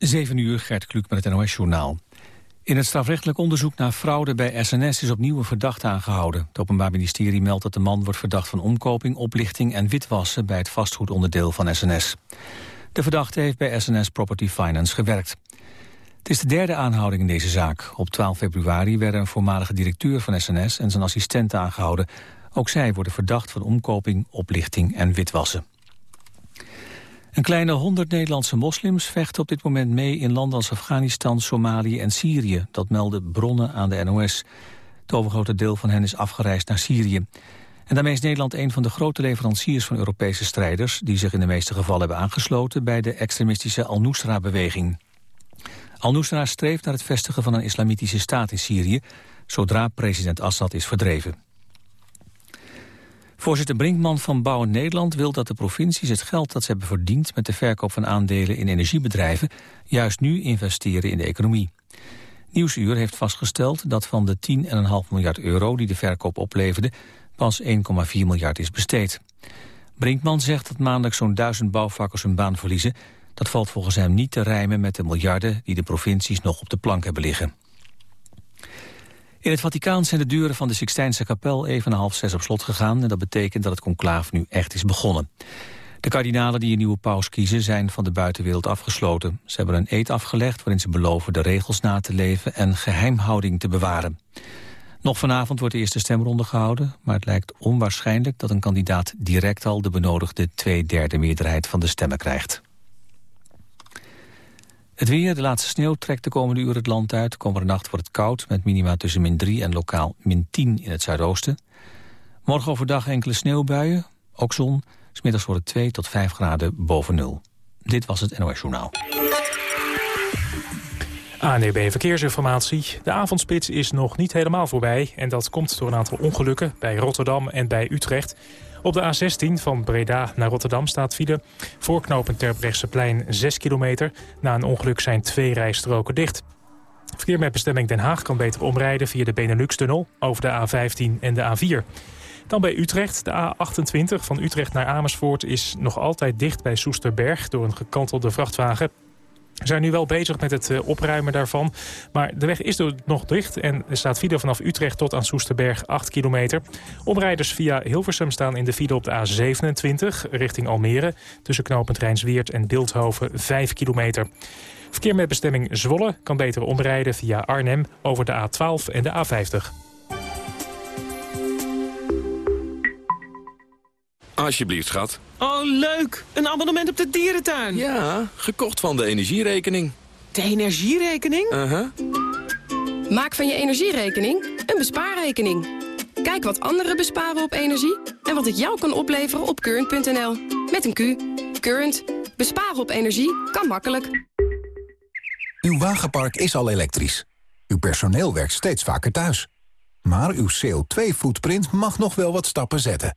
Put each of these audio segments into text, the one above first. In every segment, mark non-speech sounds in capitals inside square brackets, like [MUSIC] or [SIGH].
7 uur, Gert Kluk met het NOS-journaal. In het strafrechtelijk onderzoek naar fraude bij SNS is opnieuw een verdachte aangehouden. Het Openbaar Ministerie meldt dat de man wordt verdacht van omkoping, oplichting en witwassen bij het vastgoedonderdeel van SNS. De verdachte heeft bij SNS Property Finance gewerkt. Het is de derde aanhouding in deze zaak. Op 12 februari werden een voormalige directeur van SNS en zijn assistenten aangehouden. Ook zij worden verdacht van omkoping, oplichting en witwassen. Een kleine honderd Nederlandse moslims vechten op dit moment mee in landen als Afghanistan, Somalië en Syrië. Dat melden bronnen aan de NOS. Het overgrote deel van hen is afgereisd naar Syrië. En daarmee is Nederland een van de grote leveranciers van Europese strijders... die zich in de meeste gevallen hebben aangesloten bij de extremistische Al-Nusra-beweging. Al-Nusra streeft naar het vestigen van een islamitische staat in Syrië... zodra president Assad is verdreven. Voorzitter Brinkman van Bouwen Nederland wil dat de provincies het geld dat ze hebben verdiend met de verkoop van aandelen in energiebedrijven juist nu investeren in de economie. Nieuwsuur heeft vastgesteld dat van de 10,5 miljard euro die de verkoop opleverde pas 1,4 miljard is besteed. Brinkman zegt dat maandelijks zo'n duizend bouwvakkers hun baan verliezen. Dat valt volgens hem niet te rijmen met de miljarden die de provincies nog op de plank hebben liggen. In het Vaticaan zijn de deuren van de Sixtijnse kapel even half zes op slot gegaan... en dat betekent dat het conclaaf nu echt is begonnen. De kardinalen die een nieuwe paus kiezen zijn van de buitenwereld afgesloten. Ze hebben een eed afgelegd waarin ze beloven de regels na te leven... en geheimhouding te bewaren. Nog vanavond wordt de eerste stemronde gehouden... maar het lijkt onwaarschijnlijk dat een kandidaat direct al de benodigde twee derde meerderheid van de stemmen krijgt. Het weer, de laatste sneeuw trekt de komende uren het land uit. Komende nacht wordt het koud, met minima tussen min 3 en lokaal min 10 in het zuidoosten. Morgen overdag enkele sneeuwbuien, ook zon. Smiddags wordt het 2 tot 5 graden boven nul. Dit was het NOS Journaal. ANEB Verkeersinformatie. De avondspits is nog niet helemaal voorbij. En dat komt door een aantal ongelukken bij Rotterdam en bij Utrecht. Op de A16 van Breda naar Rotterdam staat file. Voorknopend Terbrechtseplein 6 kilometer. Na een ongeluk zijn twee rijstroken dicht. Verkeer met bestemming Den Haag kan beter omrijden via de Benelux-tunnel... over de A15 en de A4. Dan bij Utrecht. De A28 van Utrecht naar Amersfoort is nog altijd dicht bij Soesterberg... door een gekantelde vrachtwagen. We zijn nu wel bezig met het eh, opruimen daarvan. Maar de weg is er nog dicht en er staat file vanaf Utrecht tot aan Soesterberg 8 kilometer. Omrijders via Hilversum staan in de file op de A27 richting Almere. Tussen knooppunt Rijnsweert en Beeldhoven 5 kilometer. Verkeer met bestemming Zwolle kan beter omrijden via Arnhem over de A12 en de A50. Alsjeblieft, schat. Oh, leuk! Een abonnement op de dierentuin. Ja, gekocht van de energierekening. De energierekening? Uh-huh. Maak van je energierekening een bespaarrekening. Kijk wat anderen besparen op energie en wat het jou kan opleveren op current.nl. Met een Q. Current. Besparen op energie kan makkelijk. Uw wagenpark is al elektrisch. Uw personeel werkt steeds vaker thuis. Maar uw CO2-footprint mag nog wel wat stappen zetten.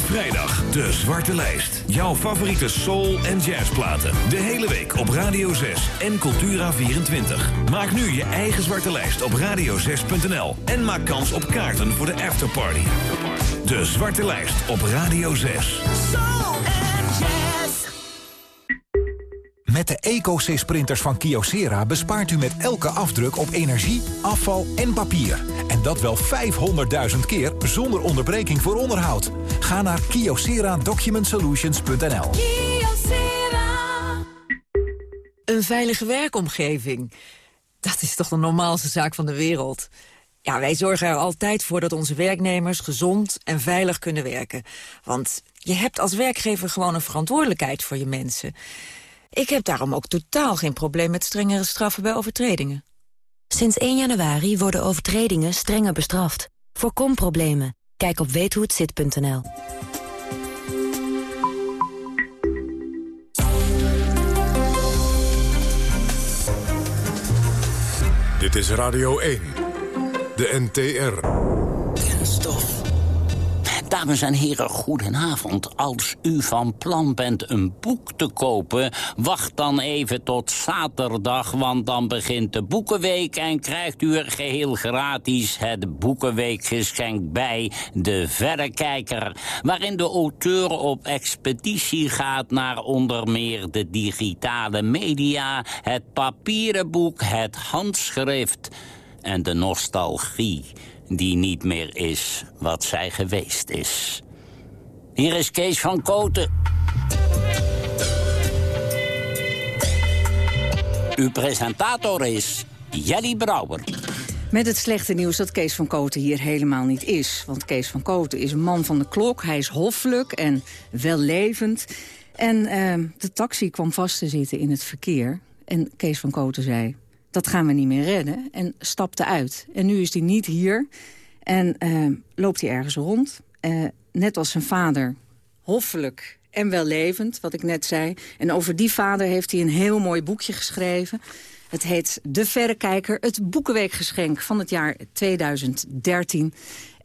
Vrijdag de Zwarte Lijst. Jouw favoriete soul- en jazzplaten. De hele week op Radio 6 en Cultura24. Maak nu je eigen Zwarte Lijst op radio6.nl. En maak kans op kaarten voor de afterparty. De Zwarte Lijst op Radio 6. Soul. Met de EcoSys printers van Kyocera bespaart u met elke afdruk op energie, afval en papier. En dat wel 500.000 keer zonder onderbreking voor onderhoud. Ga naar kyocera-document-solutions.nl. Een veilige werkomgeving. Dat is toch de normaalste zaak van de wereld. Ja, wij zorgen er altijd voor dat onze werknemers gezond en veilig kunnen werken. Want je hebt als werkgever gewoon een verantwoordelijkheid voor je mensen. Ik heb daarom ook totaal geen probleem met strengere straffen bij overtredingen. Sinds 1 januari worden overtredingen strenger bestraft. Voorkom problemen. Kijk op weethohetzit.nl. Dit is Radio 1. De NTR. Kenstof. Dames en heren, goedenavond. Als u van plan bent een boek te kopen... wacht dan even tot zaterdag, want dan begint de Boekenweek... en krijgt u er geheel gratis het Boekenweekgeschenk bij De Verrekijker... waarin de auteur op expeditie gaat naar onder meer de digitale media... het papieren boek, het handschrift en de nostalgie die niet meer is wat zij geweest is. Hier is Kees van Koten. Uw presentator is Jelly Brouwer. Met het slechte nieuws dat Kees van Koten hier helemaal niet is. Want Kees van Koten is een man van de klok. Hij is hoffelijk en wellevend. En uh, de taxi kwam vast te zitten in het verkeer. En Kees van Koten zei, dat gaan we niet meer redden. En stapte uit. En nu is hij niet hier. En uh, loopt hij ergens rond. Uh, net als zijn vader, hoffelijk en wellevend, wat ik net zei. En over die vader heeft hij een heel mooi boekje geschreven. Het heet De Verrekijker, het Boekenweekgeschenk van het jaar 2013.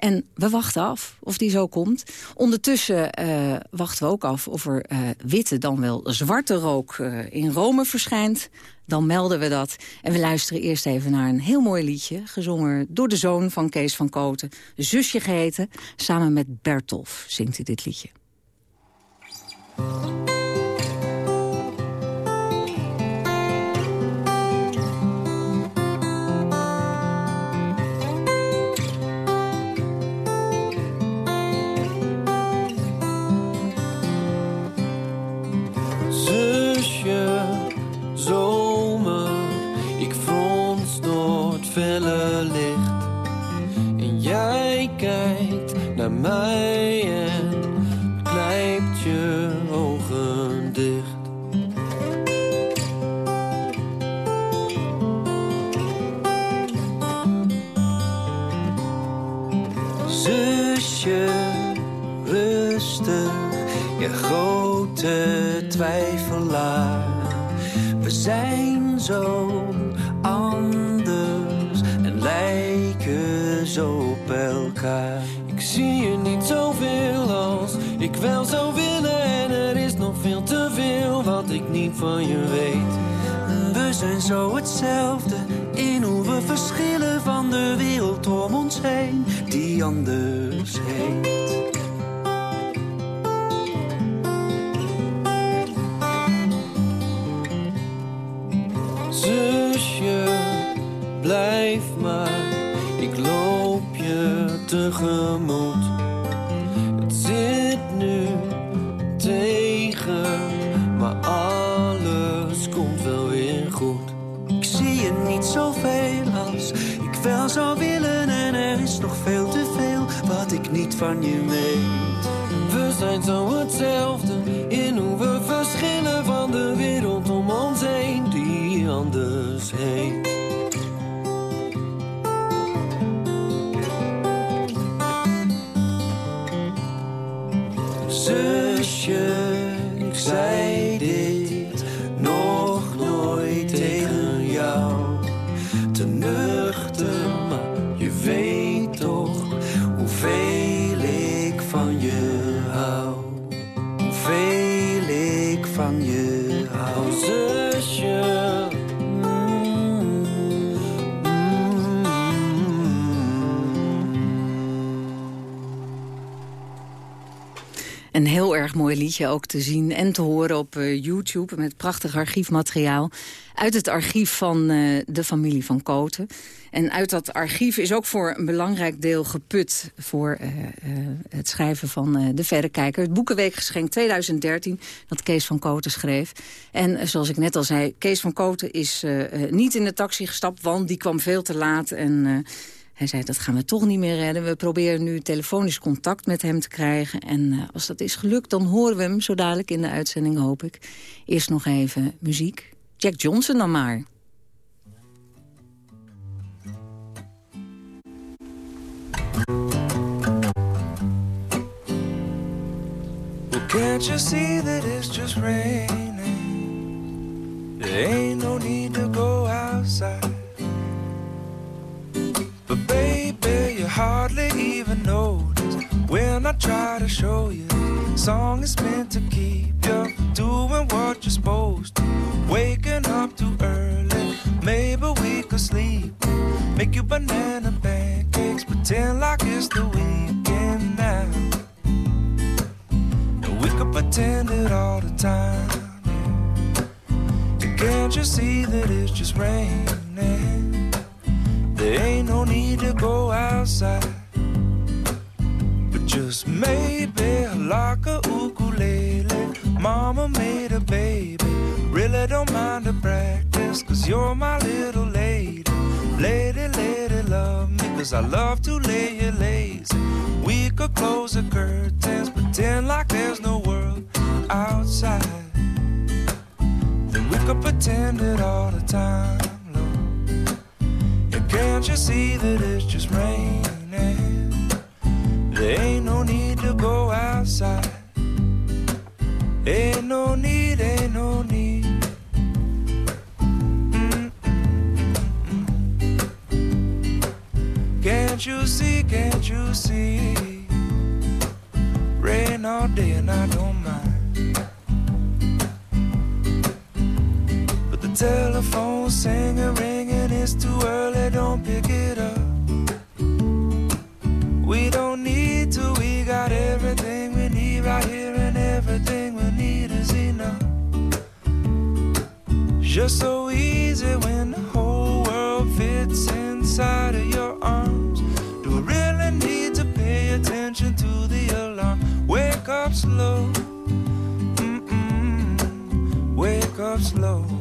En we wachten af of die zo komt. Ondertussen uh, wachten we ook af of er uh, witte, dan wel zwarte rook uh, in Rome verschijnt. Dan melden we dat. En we luisteren eerst even naar een heel mooi liedje... gezongen door de zoon van Kees van Koten. Zusje geheten. Samen met Bertolf zingt hij dit liedje. Mij en je ogen dicht. Zusje, rustig, je grote twijfelaar. We zijn zo anders en lijken zo Ik zie je niet zoveel als ik wel zou willen. En er is nog veel te veel wat ik niet van je weet. We zijn zo hetzelfde in hoe we verschillen van de wereld om ons heen, die anders heet. Zusje, blijf Het zit nu tegen, maar alles komt wel weer goed. Ik zie je niet zoveel als ik wel zou willen. En er is nog veel te veel wat ik niet van je weet. We zijn zo hetzelfde in hoe we verschillen van de wereld mooi liedje ook te zien en te horen op uh, YouTube... met prachtig archiefmateriaal uit het archief van uh, de familie van Koten. En uit dat archief is ook voor een belangrijk deel geput... voor uh, het schrijven van De Verrekijker. Het Boekenweekgeschenk 2013, dat Kees van Koten schreef. En zoals ik net al zei, Kees van Koten is niet in de taxi gestapt... want die kwam veel te laat en... Hij zei, dat gaan we toch niet meer redden. We proberen nu telefonisch contact met hem te krijgen. En uh, als dat is gelukt, dan horen we hem zo dadelijk in de uitzending, hoop ik. Eerst nog even muziek. Jack Johnson dan maar. Can't you see that it's just raining? There ain't no need to go outside. But baby, you hardly even notice When I try to show you, song is meant to keep you doing what you're supposed to. Waking up too early, maybe we could sleep. Make you banana pancakes, pretend like it's the weekend now. We could pretend it all the time. Can't you see that it's just raining? There ain't no need to go outside. But just maybe like a ukulele. Mama made a baby. Really don't mind the practice, cause you're my little lady. Lady, lady, love me, cause I love to lay you lazy. We could close the curtains, pretend like there's no world outside. Then we could pretend it all the time, Lord. Can't you see that it's just raining? There ain't no need to go outside. Ain't no need, ain't no need. Can't you see, can't you see? Rain all day and I don't telephone singing, ringing, it's too early, don't pick it up. We don't need to, we got everything we need right here, and everything we need is enough. Just so easy when the whole world fits inside of your arms. Do I really need to pay attention to the alarm? Wake up slow, mm-mm, wake up slow.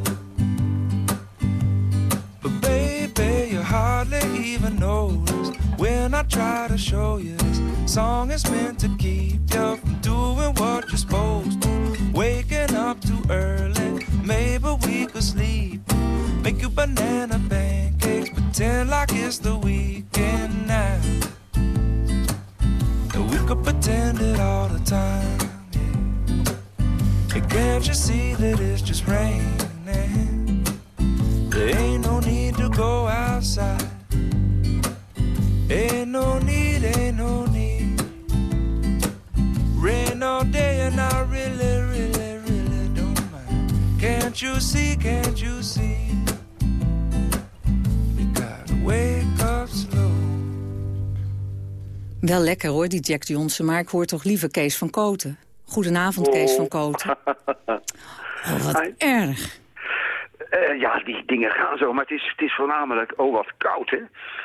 Even notice when I try to show you this song is meant to keep you from doing what you're supposed to. Waking up too early, maybe we could sleep. Make you banana pancakes, pretend like it's the weekend now. And we could pretend it all the time. Yeah. And can't you see that it's just raining? Can't you see, can't you see? You gotta wake up slow. Wel lekker hoor, die Jack Johnson, maar ik hoor toch liever Kees van Koten. Goedenavond, Kees van Koten. [LAUGHS] Oh, wat erg. Eh, ja, die dingen gaan zo, maar het is, het is voornamelijk, oh wat koud hè.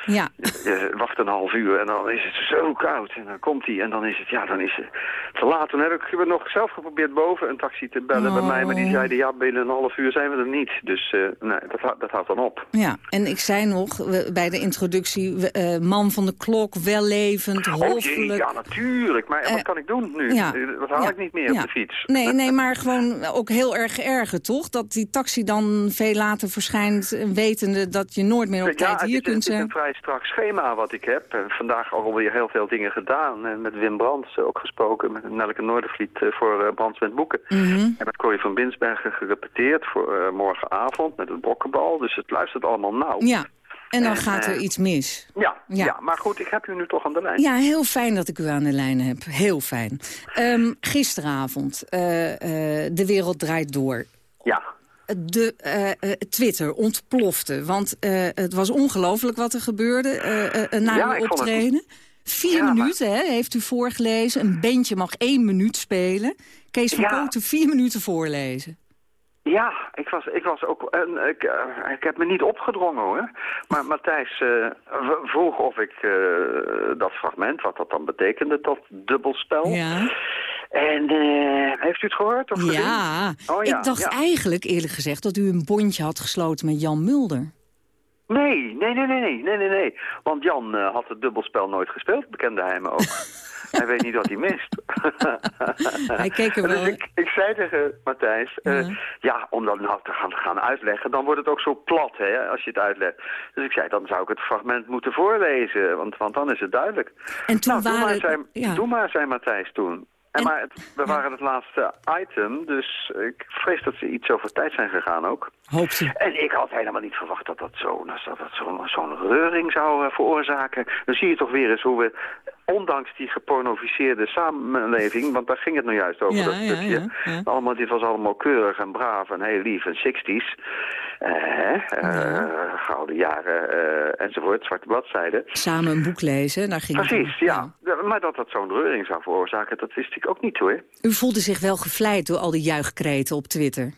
Ja. Je wacht een half uur en dan is het zo koud. En dan komt hij en dan is het, ja, dan is het te laat. Toen heb ik nog zelf geprobeerd boven een taxi te bellen bij mij, maar die zeiden, ja, binnen een half uur zijn we er niet. Dus uh, nee, dat, dat houdt dan op. Ja, en ik zei nog bij de introductie, eh, man van de klok, wellevend, Oh hoffelijk. ja, natuurlijk. Maar Eh, wat kan ik doen nu? ja, Eh, Dat haal ja, ik niet meer ja. op de fiets. Nee, nee, maar gewoon ook heel erg geërgerd, toch? Dat die taxi dan veel later verschijnt, eh, wetende dat je nooit meer op ja, tijd hier is, een- kunt het is zijn. een vrij strak schema wat ik heb. En vandaag alweer heel veel dingen gedaan. En met Wim Brands eh, ook gesproken. Met Nelke Noordervliet eh, voor eh, Brands met Boeken. Mhm. En met Corrie van Binsbergen gerepeteerd voor eh, morgenavond met het bokkenbal. Dus het luistert allemaal nauw. Ja, en dan En, gaat er eh, iets mis. Ja, Ja. ja. maar goed, ik heb u nu toch aan de lijn. Ja, heel fijn dat ik u aan de lijn heb. Heel fijn. Ehm, gisteravond, eh, eh, De Wereld Draait Door. Ja. De eh, eh, Twitter ontplofte, want eh, het was ongelooflijk wat er gebeurde na Ja, uw optreden. Vier Ja, maar- minuten hè, heeft u voorgelezen. Een bandje mag één minuut spelen. Kees van Ja. Kooten vier minuten voorlezen. Ja, ik was, ik was ook. en ik, ik heb me niet opgedrongen hoor. Maar Matthijs vroeg of ik dat fragment, wat dat dan betekende, dat dubbelspel. Ja. En eh, heeft u het gehoord? Of? Ja. Oh, ja, ik dacht ja. eigenlijk eerlijk gezegd dat u een bondje had gesloten met Jan Mulder. Nee, nee, nee, nee, nee, nee, nee. Want Jan eh, had het dubbelspel nooit gespeeld, bekende hij me ook. [LAUGHS] hij weet niet wat hij mist. [LAUGHS] Hij keek er En wel... Dus ik, ik zei tegen Matthijs, eh, Ja. ja, om dat nou te gaan, gaan uitleggen, dan wordt het ook zo plat, hè, als je het uitlegt. Dus ik zei, dan zou ik het fragment moeten voorlezen, want, want dan is het duidelijk. En toen nou, doe, waren... maar, zei, ja. doe maar, zei Matthijs toen. En, maar het, we waren het laatste item, dus ik vrees dat ze iets over tijd zijn gegaan ook. Hoop ze. En ik had helemaal niet verwacht dat dat zo'n dat dat zo'n zo'n reuring zou eh, veroorzaken. Dan zie je toch weer eens hoe we ondanks die gepornoficeerde samenleving, want daar ging het nou juist over, Ja, dat stukje. ja, ja. Allemaal, dit was allemaal keurig en braaf en heel lief en 60s. Eh, eh, gouden jaren eh, enzovoort, zwarte bladzijden. Samen een boek lezen, daar ging. Precies, ja. Ja, Maar dat dat zo'n reuring zou veroorzaken, dat wist ik ook niet hoor. U voelde zich wel gevleid door al die juichkreten op Twitter.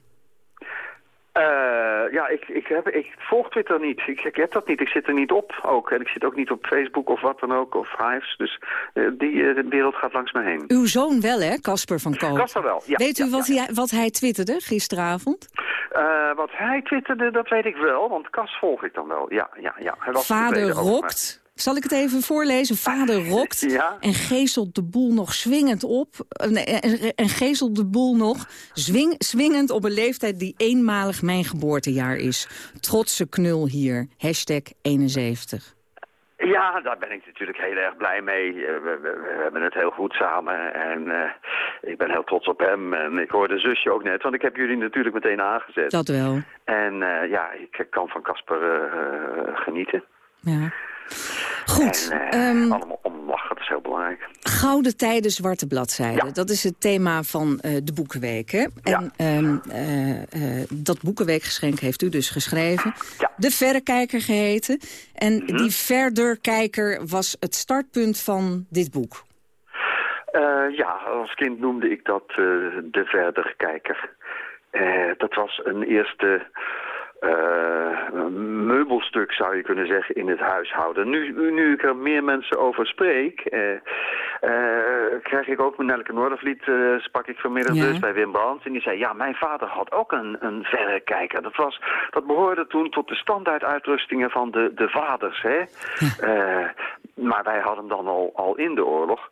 Eh, ja, ik, ik, heb, ik volg Twitter niet. Ik, ik heb dat niet. Ik zit er niet op ook. En ik zit ook niet op Facebook of wat dan ook, of Hives. Dus eh, die eh, de wereld gaat langs me heen. Uw zoon wel, hè, Casper van Koot? Casper wel, ja, Weet u wat, Hij, wat hij twitterde gisteravond? Eh, wat hij twitterde, dat weet ik wel, want Cas volg ik dan wel. Ja, ja, ja. Hij was Vader rokt. Zal ik het even voorlezen? Vader rokt [LAUGHS] Ja. en geestelt de boel nog swingend op. eh, nee, en, en geestelt de boel nog zwing, swingend op een leeftijd die eenmalig mijn geboortejaar is. Trotse knul hier. Hashtag 71. mij. Ja, daar ben ik natuurlijk heel erg blij mee. Eh, we, we- we hebben het heel goed samen en eh, ik ben heel trots op hem. En ik hoorde zusje ook net, want ik heb jullie natuurlijk meteen aangezet. Dat wel. En eh, ja, ik kan van Casper eh, eh, genieten. Ja. Goed. En, eh, ehm, allemaal omlachen, dat is heel belangrijk. Gouden tijden, zwarte bladzijden. Dat is het thema van eh, de Boekenweek. Hè? En ehm, eh, dat Boekenweekgeschenk heeft u dus geschreven. De Verrekijker geheten. En Mhm. die Verderkijker was het startpunt van dit boek. Ja, als kind noemde ik dat de verderkijker. Eh, dat was een eerste eh, meubelstuk, zou je kunnen zeggen, in het huishouden. Nu, nu ik er meer mensen over spreek, eh, eh, krijg ik ook met Nelke Noordervliet, sprak ik vanmiddag Ja. dus bij Wim Brands. En die zei, ja, mijn vader had ook een, een verrekijker. Dat, was, dat behoorde toen tot de standaarduitrustingen van de, de vaders, hè. Eh, maar wij hadden hem dan al, al in de oorlog.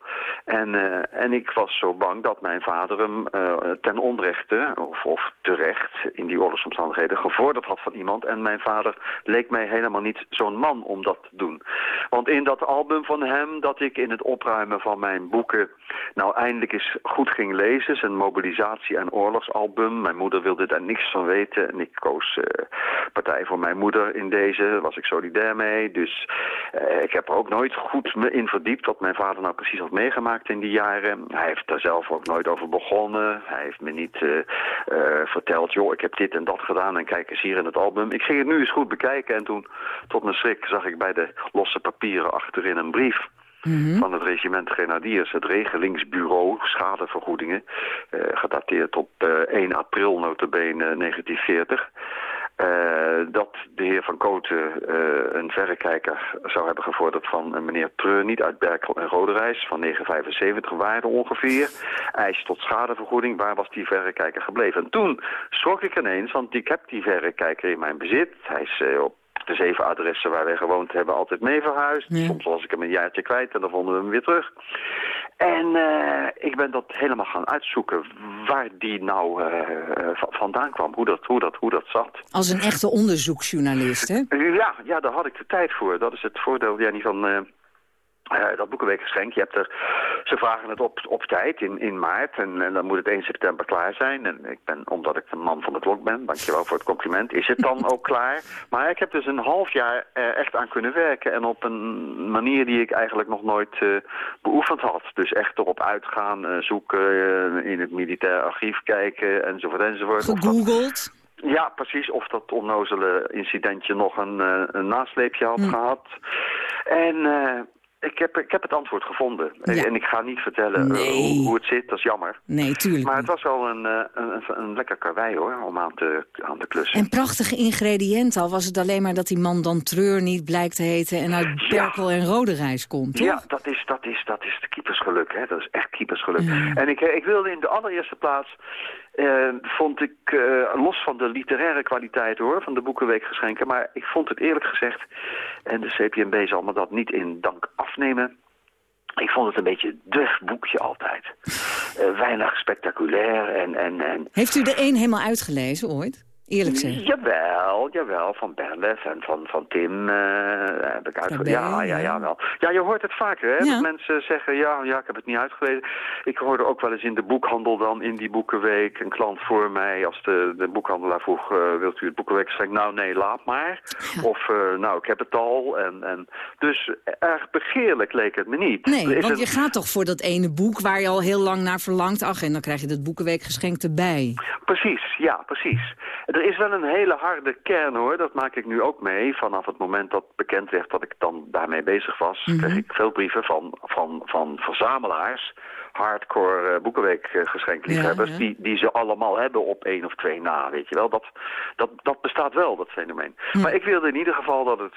En, eh, en ik was zo bang dat mijn vader hem eh, ten onrechte, of, of terecht, in die oorlogsomstandigheden, gevorderd had van iemand. En mijn vader leek mij helemaal niet zo'n man om dat te doen. Want in dat album van hem, dat ik in het opruimen van mijn boeken, nou eindelijk eens goed ging lezen, zijn mobilisatie- en oorlogsalbum. Mijn moeder wilde daar niks van weten. En ik koos eh, partij voor mijn moeder in deze, was ik solidair mee. Dus ik heb er ook nooit goed me in verdiept wat mijn vader nou precies had meegemaakt in die jaren. Hij heeft daar zelf ook nooit over begonnen. Hij heeft me niet eh, eh, verteld, joh, ik heb dit en dat gedaan en kijk eens hier in het album. Ik ging het nu eens goed bekijken en toen, tot mijn schrik, zag ik bij de losse papieren achterin een brief van het regiment Grenadiers, het regelingsbureau schadevergoedingen, eh, gedateerd op eh, 1 april notabene 1940. Eh, dat de heer Van Koten eh, een verrekijker zou hebben gevorderd van een meneer Treur, niet uit Berkel en Roderijs, van 975 waarde ongeveer. Eis tot schadevergoeding, waar was die verrekijker gebleven? En toen schrok ik ineens, want ik heb die verrekijker in mijn bezit. Hij is eh, op de zeven adressen waar wij gewoond hebben altijd mee verhuisd. Soms was ik hem een jaartje kwijt en dan vonden we hem weer terug. En eh, ik ben dat helemaal gaan uitzoeken waar die nou eh, eh, va- vandaan kwam, hoe dat, hoe, dat, hoe dat zat. Als een echte onderzoeksjournalist, hè? Ja, ja, daar had ik de tijd voor. Dat is het voordeel, Jenny, van eh, eh, dat boekenweekgeschenk. Je hebt er, ze vragen het op, op tijd in, in maart en, en dan moet het 1 september klaar zijn. En ik ben, omdat ik de man van de klok ben, dankjewel voor het compliment, is het dan [LAUGHS] ook klaar. Maar ik heb dus een half jaar er echt aan kunnen werken en op een manier die ik eigenlijk nog nooit eh, beoefend had. Dus echt erop uitgaan, eh, zoeken, eh, in het militair archief kijken enzovoort enzovoort. Gegoogeld. ja, precies. Of dat onnozele incidentje nog een, eh, een nasleepje had gehad. En eh, ik, heb, ik heb het antwoord gevonden. En, en ik ga niet vertellen eh, Nee. hoe, hoe het zit, dat is jammer. Nee, tuurlijk Maar het was wel een, eh, een, een, een lekker karwei hoor, om aan te, aan te klussen. En prachtige ingrediënten. Al was het alleen maar dat die man dan Treur niet blijkt te heten... en uit Berkel en Roderijs komt, toch? Ja, dat is, dat, is, dat is de keepersgeluk. Hè? Dat is echt keepersgeluk. En ik, ik wilde in de allereerste plaats... eh, vond ik, eh, los van de literaire kwaliteit hoor, van de Boekenweekgeschenken... maar ik vond het eerlijk gezegd, en de CPMB zal me dat niet in dank afnemen... Ik vond het een beetje duf boekje altijd. Eh, weinig spectaculair en, en, en Heeft u er één helemaal uitgelezen ooit? Eerlijk zeggen. Jawel, jawel, van Berlef en van, van Tim eh, heb ik uitgelezen. Ja, ja, ja. wel. Ja, je hoort het vaker, hè? Ja. Dat mensen zeggen, ja, ja, ik heb het niet uitgelezen. Ik hoorde ook wel eens in de boekhandel dan, in die boekenweek, een klant voor mij, als de, de boekhandelaar vroeg, eh, wilt u het boekenweek schenken? Nou, nee, laat maar. Of, eh, nou, ik heb het al. En, en, dus erg begeerlijk leek het me niet. Nee, is want je gaat toch voor dat ene boek waar je al heel lang naar verlangt. Ach, en dan krijg je dat boekenweekgeschenk erbij. Precies, ja, precies. Er is wel een hele harde kern hoor, dat maak ik nu ook mee. Vanaf het moment dat bekend werd dat ik dan daarmee bezig was, Mhm. kreeg ik veel brieven van, van, van verzamelaars, hardcore uh, boekenweekgeschenkliefhebbers, Ja, ja. die, die ze allemaal hebben op één of twee na, weet je wel. Dat, dat, dat bestaat wel, dat fenomeen. Hm. Maar ik wilde in ieder geval dat het,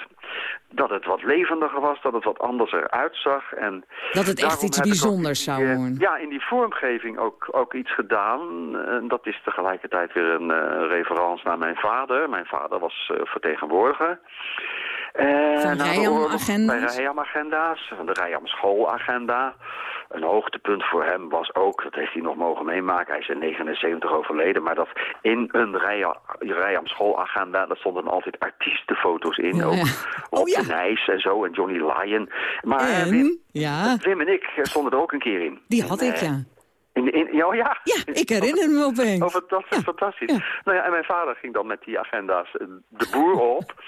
dat het wat levendiger was, dat het wat anders eruit zag. En Dat het echt iets ook bijzonders zou eh, worden. Ja, in die vormgeving ook, ook iets gedaan. En dat is tegelijkertijd weer een eh, reference naar mijn vader. Mijn vader was eh, vertegenwoordiger. Eh, Van de Rijam oorlog agenda's? Bij Rijam agenda's, van de Rijam schoolagenda. Een hoogtepunt voor hem was ook, dat heeft hij nog mogen meemaken, hij is in 79 overleden, maar dat in een Rijam, schoolagenda, daar stonden altijd artiestenfoto's in, Ja, ook ja. Rob Oh, ja. Nijs en zo, en Johnny Lyon. Maar eh, En? Wim, Ja, Wim en ik stonden er ook een keer in. die had En, ik, eh, ja. in, in, ja, oh ja. Ja, ik herinner me opeens. Oh, fantastisch, fantastisch. Nou ja, en mijn vader ging dan met die agenda's eh, de boer op. [LAUGHS]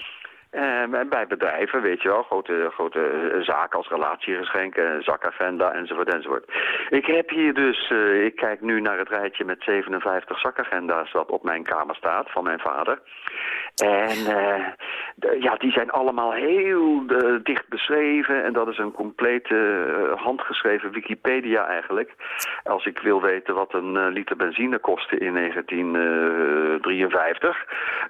Eh, en bij bedrijven, weet je wel, grote, grote eh, zaken als relatiegeschenken, zakagenda enzovoort enzovoort. Ik heb hier dus, eh, ik kijk nu naar het rijtje met 57 zakagenda's dat op mijn kamer staat van mijn vader. En eh, ja, die zijn allemaal heel eh, dicht beschreven en dat is een complete eh, handgeschreven Wikipedia eigenlijk. Als ik wil weten wat een liter benzine kostte in 1953,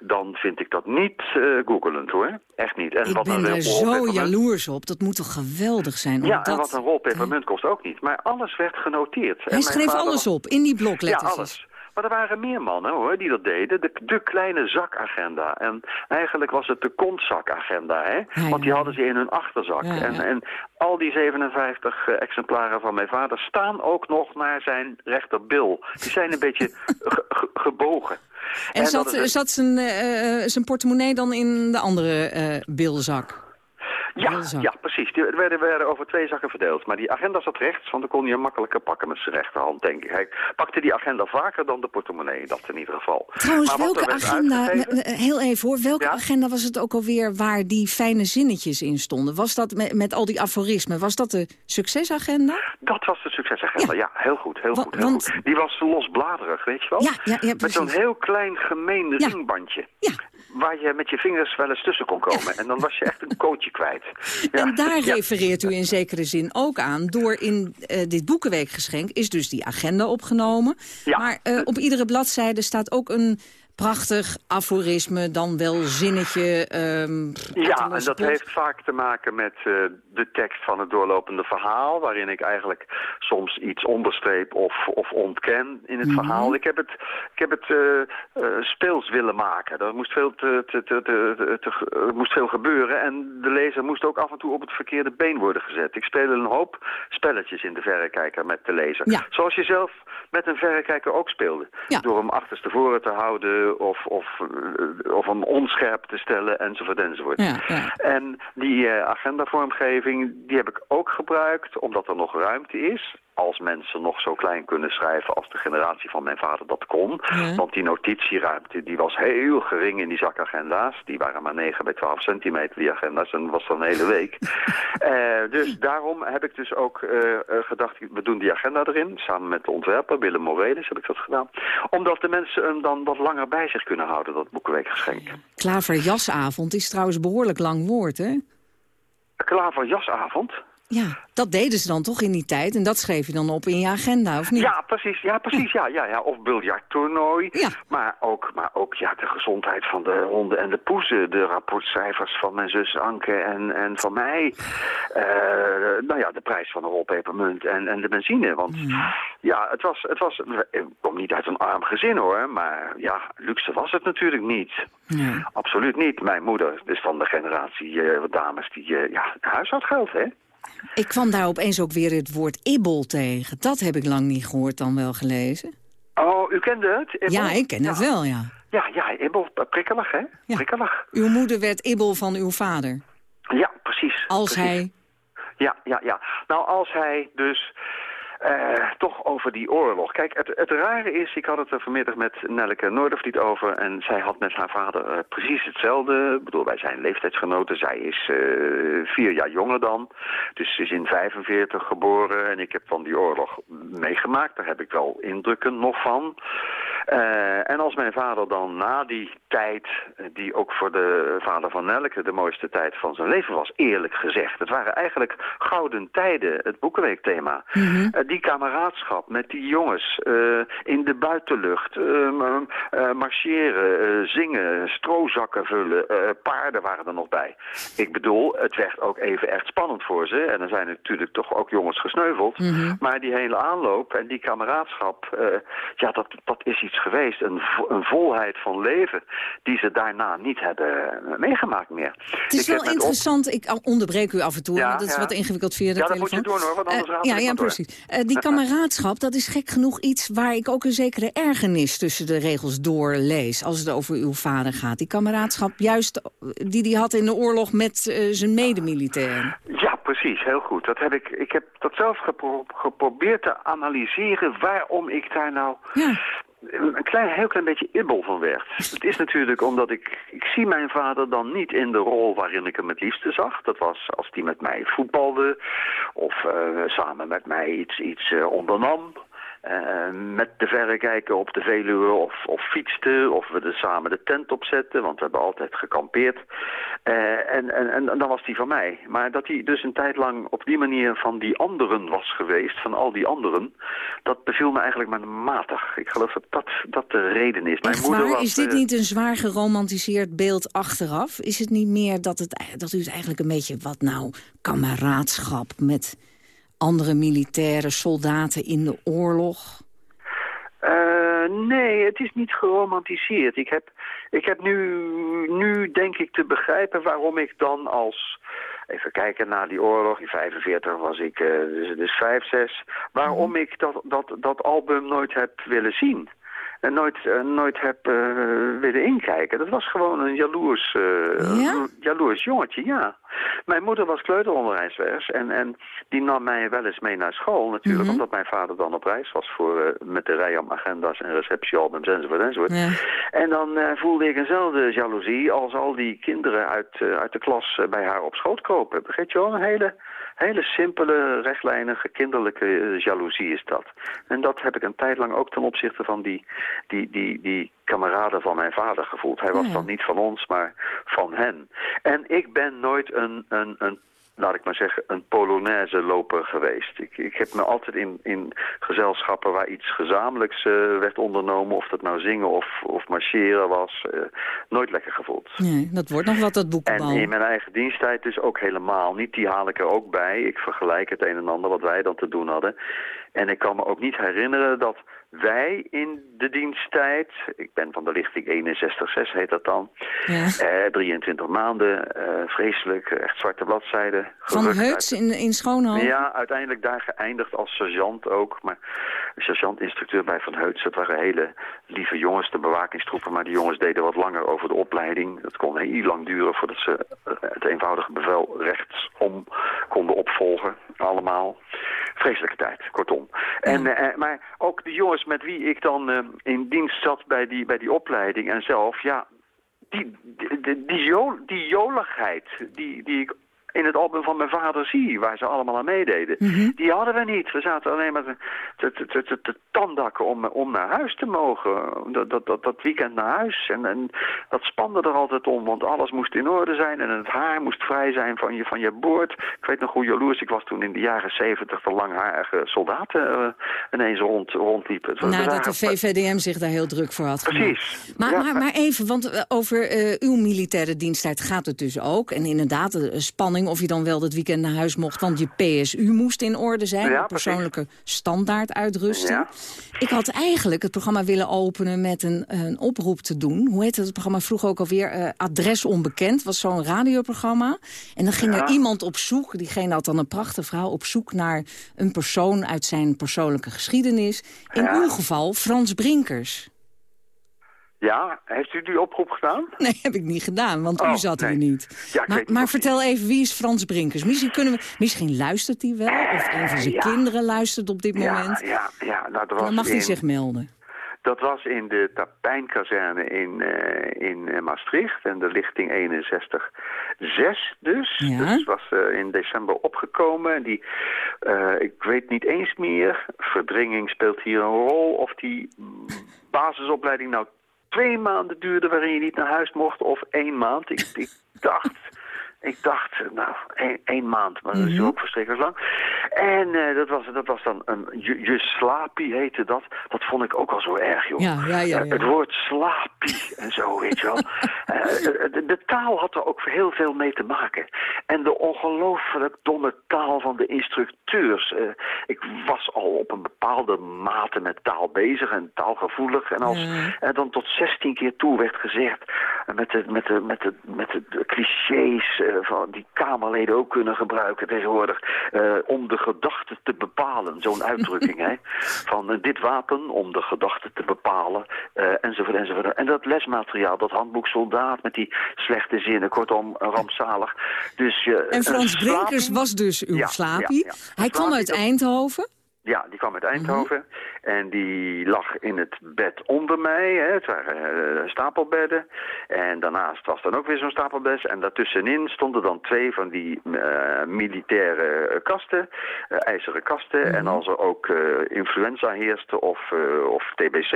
dan vind ik dat niet googelend hoor. Echt niet. En Ik wat ben een rol zo jaloers op. Dat moet toch geweldig zijn? Ja, en wat een rol pepermunt kost ook niet. Maar alles werd genoteerd. En Hij schreef alles op, in die Ja, blokletters. alles. Maar er waren meer mannen hoor, die dat deden. De, de kleine zakagenda. En eigenlijk was het de kontzakagenda, hè? Ja, Want die hadden ze in hun achterzak. Ja. En, en al die 57 eh, exemplaren van mijn vader staan ook nog naar zijn rechterbil. Die zijn een beetje [LAUGHS] ge- ge- gebogen. En, zat, zat zijn, eh, eh, zijn portemonnee dan in de andere bilzak? Ja, ja, precies. Die werden, werden over twee zakken verdeeld. Maar die agenda zat rechts, want dan kon je hem makkelijker pakken met zijn rechterhand, denk ik. Hij pakte die agenda vaker dan de portemonnee, dat in ieder geval. Trouwens, welke agenda, uitgegeven- eh, heel even hoor, welke Ja? agenda was het ook alweer waar die fijne zinnetjes in stonden? Was dat met, met al die aforismen, was dat de succesagenda? Dat was de succesagenda, ja. heel goed, heel Wa- goed, heel want- goed. Die was losbladerig, weet je wel? Ja, ja, ja, Met zo'n heel klein gemeen Ja. ringbandje. Ja. Waar je met je vingers wel eens tussen kon komen. En dan was je echt een kootje kwijt. Ja. En daar refereert u in zekere zin ook aan. Door in eh, dit boekenweekgeschenk is dus die agenda opgenomen. Maar eh, op iedere bladzijde staat ook een prachtig aforisme, dan wel zinnetje. ehm, Ja, en dat heeft vaak te maken met eh, de tekst van het doorlopende verhaal... waarin ik eigenlijk soms iets onderstreep of, of ontken in het Mhm. verhaal. Ik heb het, ik heb het eh, eh, speels willen maken. Er moest veel, te, te, te, te, moest veel gebeuren en de lezer moest ook af en toe op het verkeerde been worden gezet. Ik speel een hoop spelletjes in de verrekijker met de lezer. Ja. Zoals je zelf met een verrekijker ook speelde. Ja. Door hem achterstevoren te houden of, of, eh, of hem onscherp te stellen enzovoort enzovoort. Ja, ja. En die eh, agendavormgeving, die heb ik ook gebruikt omdat er nog ruimte is. Als mensen nog zo klein kunnen schrijven als de generatie van mijn vader dat kon. Ja. Want die notitieruimte die was heel gering in die zakagenda's. Die waren maar 9 bij 12 centimeter, die agenda's. En dat was dan een hele week. [LAUGHS] Eh, dus daarom heb ik dus ook eh, eh, gedacht, we doen die agenda erin. Samen met de ontwerper, Willem Morelis, heb ik dat gedaan. Omdat de mensen hem dan wat langer bij zich kunnen houden, dat boekenweekgeschenk. Klaverjasavond is trouwens behoorlijk lang woord, hè? Klaverjasavond. Ja, dat deden ze dan toch in die tijd. En dat schreef je dan op in je agenda, of niet? Ja, precies. Ja, precies. Ja, ja, ja. Of biljarttoernooi. Ja. Maar ook, maar ook ja, de gezondheid van de honden en de poezen. De rapportcijfers van mijn zus Anke en, en van mij. Eh, nou ja, de prijs van een rol pepermunt en, en de benzine. Want ja, het was, het was... Ik kom niet uit een arm gezin hoor. Maar ja, luxe was het natuurlijk niet. Nee. Absoluut niet. Mijn moeder is van de generatie eh, dames die... eh, ja, huishoudgeld hè. Ik kwam daar opeens ook weer het woord ibbel tegen. Dat heb ik lang niet gehoord dan wel gelezen. Oh, u kende het? Ja, ik ken het wel, ja. Ja, ja, Ibbel, prikkelig, hè? Prikkelig. Uw moeder werd Ibbel van uw vader. Ja, precies. Als precies. hij... Ja, ja, ja. Nou, als hij dus eh, toch over die oorlog. Kijk, het, het rare is, ik had het er vanmiddag met Nelleke Noordervliet over... en zij had met haar vader eh, precies hetzelfde. Ik bedoel, wij zijn leeftijdsgenoten. Zij is eh, vier jaar jonger dan. Dus ze is in 45 geboren en ik heb van die oorlog meegemaakt. Daar heb ik wel indrukken nog van. Eh, en als mijn vader dan na die tijd, eh, die ook voor de vader van Nelke de mooiste tijd van zijn leven was, eerlijk gezegd. Het waren eigenlijk gouden tijden, het boekenweekthema. Eh, die kameraadschap met die jongens in de buitenlucht, marcheren, zingen, strozakken vullen, paarden waren er nog bij. Ik bedoel, het werd ook even echt spannend voor ze. En er zijn natuurlijk toch ook jongens gesneuveld. Maar die hele aanloop en die kameraadschap, ja, dat, dat is iets geweest. Een, vo- een volheid van leven die ze daarna niet hebben meegemaakt meer. Het is Ik wel op- interessant, ik onderbreek u af en toe, Ja, want dat is ja. wat ingewikkeld via de Ja, dat telefoon. moet je doen, hoor, want anders Eh, raad Ja, ja precies. Eh, die [LAUGHS] kameraadschap, dat is gek genoeg iets waar ik ook een zekere ergernis tussen de regels door lees. Als het over uw vader gaat. Die kameraadschap, juist eh, die hij had in de oorlog met zijn medemilitairen. Ja, precies, heel goed. Dat heb ik, ik heb dat zelf gepro- geprobeerd te analyseren waarom ik daar nou een klein, heel klein beetje ibbel van werd. Het is natuurlijk omdat ik, ik zie mijn vader dan niet in de rol waarin ik hem het liefste zag. Dat was als hij met mij voetbalde of eh, samen met mij iets, iets eh, ondernam. Eh, met de verrekijker op de Veluwe of, of fietste, of we er samen de tent opzetten, want we hebben altijd gekampeerd. Eh, en, en, en dan was die van mij. Maar dat hij dus een tijd lang op die manier van die anderen was geweest, van al die anderen, dat beviel me eigenlijk maar matig. Ik geloof dat dat, dat de reden is. Mijn Echt moeder was, Is dit eh, niet een zwaar geromantiseerd beeld achteraf? Is het niet meer dat, het, dat u het eigenlijk een beetje, wat nou, kameraadschap met andere militaire soldaten in de oorlog? Eh, nee, het is niet geromantiseerd. Ik heb, ik heb nu, nu denk ik te begrijpen waarom ik dan als... Even kijken naar die oorlog, in 45 was ik eh, dus, dus 5, 6. Waarom ik dat, dat, dat album nooit heb willen zien. En nooit, eh, nooit heb eh, willen inkijken. Dat was gewoon een jaloers, eh, jaloers jongetje, ja. Mijn moeder was kleuteronderwijsers en, en die nam mij wel eens mee naar school natuurlijk. Omdat mijn vader dan op reis was voor, met de rijamagenda's en receptiealbums enzovoort enzovoort. En dan voelde ik eenzelfde jaloezie als al die kinderen uit, uit de klas bij haar op schoot kropen. Begrijp je wel? Een hele, hele simpele, rechtlijnige, kinderlijke eh, jaloezie is dat. En dat heb ik een tijd lang ook ten opzichte van die, die, die, die kameraden van mijn vader gevoeld. Hij was Ja. dan niet van ons, maar van hen. En ik ben nooit een, een, een laat ik maar zeggen, een polonaise loper geweest. Ik, ik heb me altijd in, in gezelschappen waar iets gezamenlijks eh, werd ondernomen, of dat nou zingen of, of marcheren was, eh, nooit lekker gevoeld. Nee, dat wordt nog wat, dat En boekenbal. in mijn eigen diensttijd dus ook helemaal niet. Die haal ik er ook bij. Ik vergelijk het een en ander wat wij dan te doen hadden. En ik kan me ook niet herinneren dat wij in de diensttijd... ik ben van de lichting 61-6 heet dat dan... Eh, 23 maanden, eh, vreselijk, echt zwarte bladzijden. Van Heuts in, in Schoonhoven? ja, uiteindelijk daar geëindigd als sergeant ook. Maar sergeant-instructeur bij Van Heuts. Dat waren hele lieve jongens, de bewakingstroepen. Maar die jongens deden wat langer over de opleiding. Dat kon heel lang duren voordat ze eh, het eenvoudige bevel rechtsom konden opvolgen. Allemaal. Vreselijke tijd, kortom. En, eh, maar ook de jongens met wie ik dan eh, in dienst zat bij die, bij die opleiding en zelf... ja, die, die, die, die joligheid die, die ik in het album van mijn vader zie, waar ze allemaal aan meededen, die hadden we niet. We zaten alleen maar te, te, te, te, te, te tandakken om, om naar huis te mogen. Dat, dat, dat, dat weekend naar huis. En, en dat spande er altijd om, want alles moest in orde zijn en het haar moest vrij zijn van je, van je boord. Ik weet nog hoe jaloers ik was toen in de jaren zeventig de langharige soldaten eh, ineens rond, rondliepen. Nadat de zagen- VVDM zich daar heel druk voor had gemaakt. Precies. Maar, Ja, maar, maar even, want eh, over eh, uw militaire diensttijd gaat het dus ook. En inderdaad, de spanning of je dan wel dat weekend naar huis mocht. Want je PSU moest in orde zijn, Ja, persoonlijke standaarduitrusting. Ik had eigenlijk het programma willen openen met een, een oproep te doen. Hoe heette het programma vroeger ook alweer? Eh, Adres Onbekend, was zo'n radioprogramma. En dan ging Ja. er iemand op zoek, diegene had dan een prachtig verhaal... op zoek naar een persoon uit zijn persoonlijke geschiedenis. In uw geval Frans Brinkers. Ja, heeft u die oproep gedaan? [LAUGHS] Nee, heb ik niet gedaan, want u Oh, zat nee. hier niet. Ja, maar niet maar vertel even, wie is Frans Brinkers? Misschien, kunnen we, misschien luistert hij wel, of een van zijn ja. kinderen luistert op dit moment. Ja, ja. Nou, dat Dan was mag hij zich melden. Dat was in de Tapijnkazerne in, eh, in eh, Maastricht. En de lichting 61-6 dus. Ja. Dus was eh, in december opgekomen. En die, ik weet niet eens meer, verdringing speelt hier een rol. Of die [LAUGHS] basisopleiding nou twee maanden duurde waarin je niet naar huis mocht. Of één maand. Ik, ik dacht... Ik dacht, nou, één, maand, maar dat is Mhm. ook verschrikkelijk lang. En eh, dat, was, dat was dan een je, je slapie heette dat. Dat vond ik ook al zo erg, joh. Ja, ja, ja, Eh, het woord slapie en zo, weet je wel. [LAUGHS] Eh, de, de taal had er ook heel veel mee te maken. En de ongelooflijk domme taal van de instructeurs. Ik was al op een bepaalde mate met taal bezig en taalgevoelig. En als er dan tot 16 keer toe werd gezegd... met de, met de, met de, met de, de clichés van die Kamerleden ook kunnen gebruiken tegenwoordig... eh, om de gedachte te bepalen, zo'n uitdrukking, hè. [LAUGHS] Van eh, dit wapen om de gedachte te bepalen, eh, enzovoort, enzovoort. En dat lesmateriaal, dat handboek soldaat met die slechte zinnen, kortom, rampzalig. Dus, je En Frans Brinkers was dus uw Ja, slapie. ja, ja. Hij kwam uit Eindhoven. Ja, die kwam uit Eindhoven. En die lag in het bed onder mij. Hè. Het waren eh, stapelbedden. En daarnaast was dan ook weer zo'n stapelbed. En daartussenin stonden dan twee van die eh, militaire kasten. eh, ijzeren kasten. En als er ook influenza heerste of, of TBC...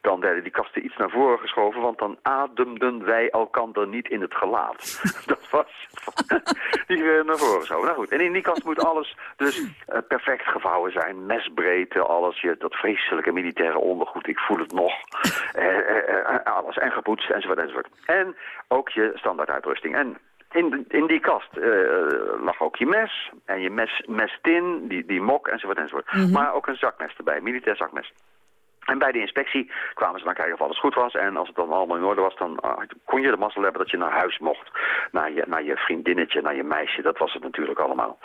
dan werden die kasten iets naar voren geschoven. Want dan ademden wij elkander niet in het gelaat. [LAUGHS] Dat was... [LAUGHS] die werden naar voren geschoven. Nou goed, en in die kast moet alles dus perfect gevouwen zijn. Mesbreedte, alles. Je, dat vreselijke militaire ondergoed, ik voel het nog. [LAUGHS] Eh, eh, eh, alles en gepoetst, enzovoort, enzovoort. En ook je standaarduitrusting. En in, in die kast lag ook je mes en je mes, mestin, die, die mok, enzovoort, enzovoort. Maar ook een zakmes erbij, een militair zakmes. En bij de inspectie kwamen ze dan kijken of alles goed was. En als het dan allemaal in orde was, dan ah, kon je de mazzel hebben dat je naar huis mocht. Naar je, naar je vriendinnetje, naar je meisje. Dat was het natuurlijk allemaal.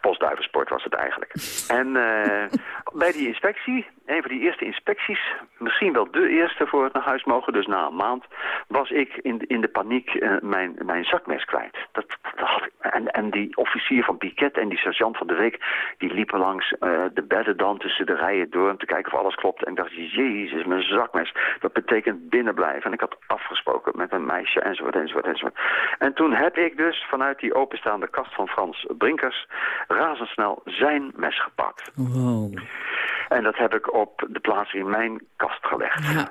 Postduivensport was het eigenlijk. [LAUGHS] En eh, bij die inspectie, een van die eerste inspecties, misschien wel de eerste voor het naar huis mogen, dus na een maand, was ik in, de- in de paniek eh, mijn, mijn zakmes kwijt. Dat, dat en, en die officier van Piket en die sergeant van de week, die liepen langs eh, de bedden dan tussen de rijen door om te kijken of alles klopt. En ik dacht, jezus, mijn zakmes, dat betekent binnenblijven. En ik had afgesproken met een meisje enzovoort, enzovoort, enzovoort. En toen heb ik dus vanuit die openstaande kast van Frans Brinkers razendsnel zijn mes gepakt. Wow. En dat heb ik op de plaats in mijn kast gelegd. Ja.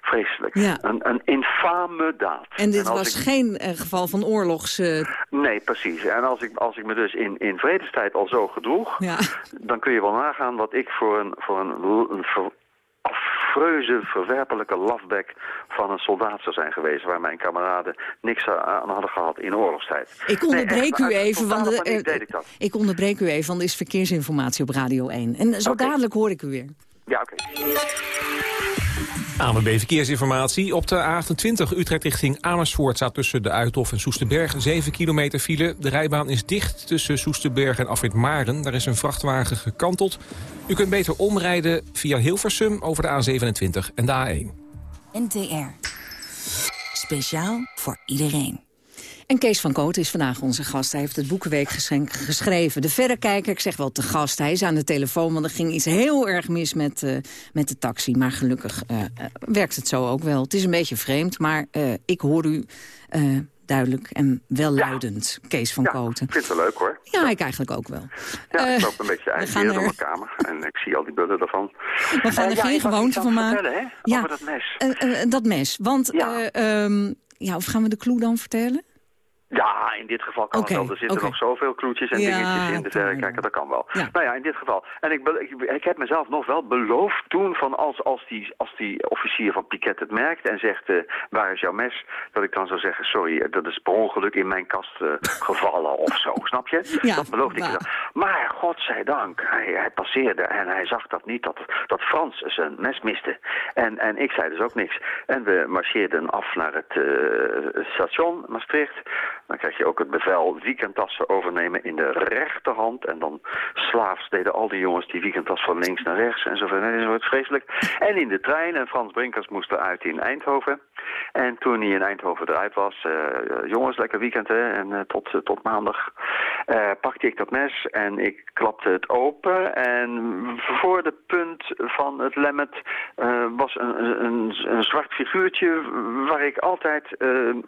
Vreselijk. Ja. Een, een infame daad. En dit was ik- geen eh, geval van oorlogs... eh, Nee, precies. En als ik, als ik me dus in, in vredestijd al zo gedroeg... ja. dan kun je wel nagaan wat ik voor een, voor een, ver- affreuze, verwerpelijke lafbek van een soldaat zou zijn geweest... waar mijn kameraden niks aan hadden gehad in oorlogstijd. Ik onderbreek u even, want de, eh, deed ik dat. ik onderbreek u even, want er is verkeersinformatie op Radio 1. En zo dadelijk hoor ik u weer. Ja, oké. ANWB Verkeersinformatie. Op de A28 Utrecht richting Amersfoort staat tussen de Uithof en Soesterberg 7 kilometer file. De rijbaan is dicht tussen Soesterberg en Afrit Maren. Daar is een vrachtwagen gekanteld. U kunt beter omrijden via Hilversum over de A27 en de A1. NTR. Speciaal voor iedereen. En Kees van Koot is vandaag onze gast. Hij heeft het Boekenweekgeschenk geschreven. De verrekijker, ik zeg wel te gast, hij is aan de telefoon... want er ging iets heel erg mis met, eh, met de taxi. Maar gelukkig eh, eh, werkt het zo ook wel. Het is een beetje vreemd, maar ik hoor u duidelijk en welluidend. Kees van Koten. Ik vind het wel leuk hoor. Ja, ik eigenlijk ook wel. Ja, ik loop een beetje eigen door mijn kamer. En ik zie al die bullen ervan. We gaan er ja, geen gewoonte van maken. hè, Ja. Over dat mes. Dat mes. Want, ja. ja, of gaan we de clue dan vertellen? Ja, in dit geval kan het wel. Er zitten nog zoveel kloetjes en Ja, dingetjes in de verrekijker, dat kan wel. Nou ja, in dit geval. En ik, ik, ik heb mezelf nog wel beloofd toen van als, als, die, als die officier van Piket het merkt en zegt eh, waar is jouw mes, dat ik dan zou zeggen sorry, eh, dat is per ongeluk in mijn kast eh, [LAUGHS] gevallen of zo, snap je? Ja, dat beloofde ik mezelf. Maar godzijdank, hij, hij passeerde en hij zag dat niet, dat, dat Frans zijn mes miste. En, en ik zei dus ook niks. En we marcheerden af naar het station Maastricht. Dan krijg je ook het bevel weekendtassen overnemen in de rechterhand. En dan slaafs deden al die jongens die weekendtas van links naar rechts en zo verder. Dat wordt vreselijk. En in de trein, en Frans Brinkers moest eruit in Eindhoven. En toen hij in Eindhoven eruit was, uh, jongens, lekker weekend hè, en uh, tot, uh, tot maandag, pakte ik dat mes en ik klapte het open. En voor de punt van het lemmet was een, een, een, zwart figuurtje waar ik altijd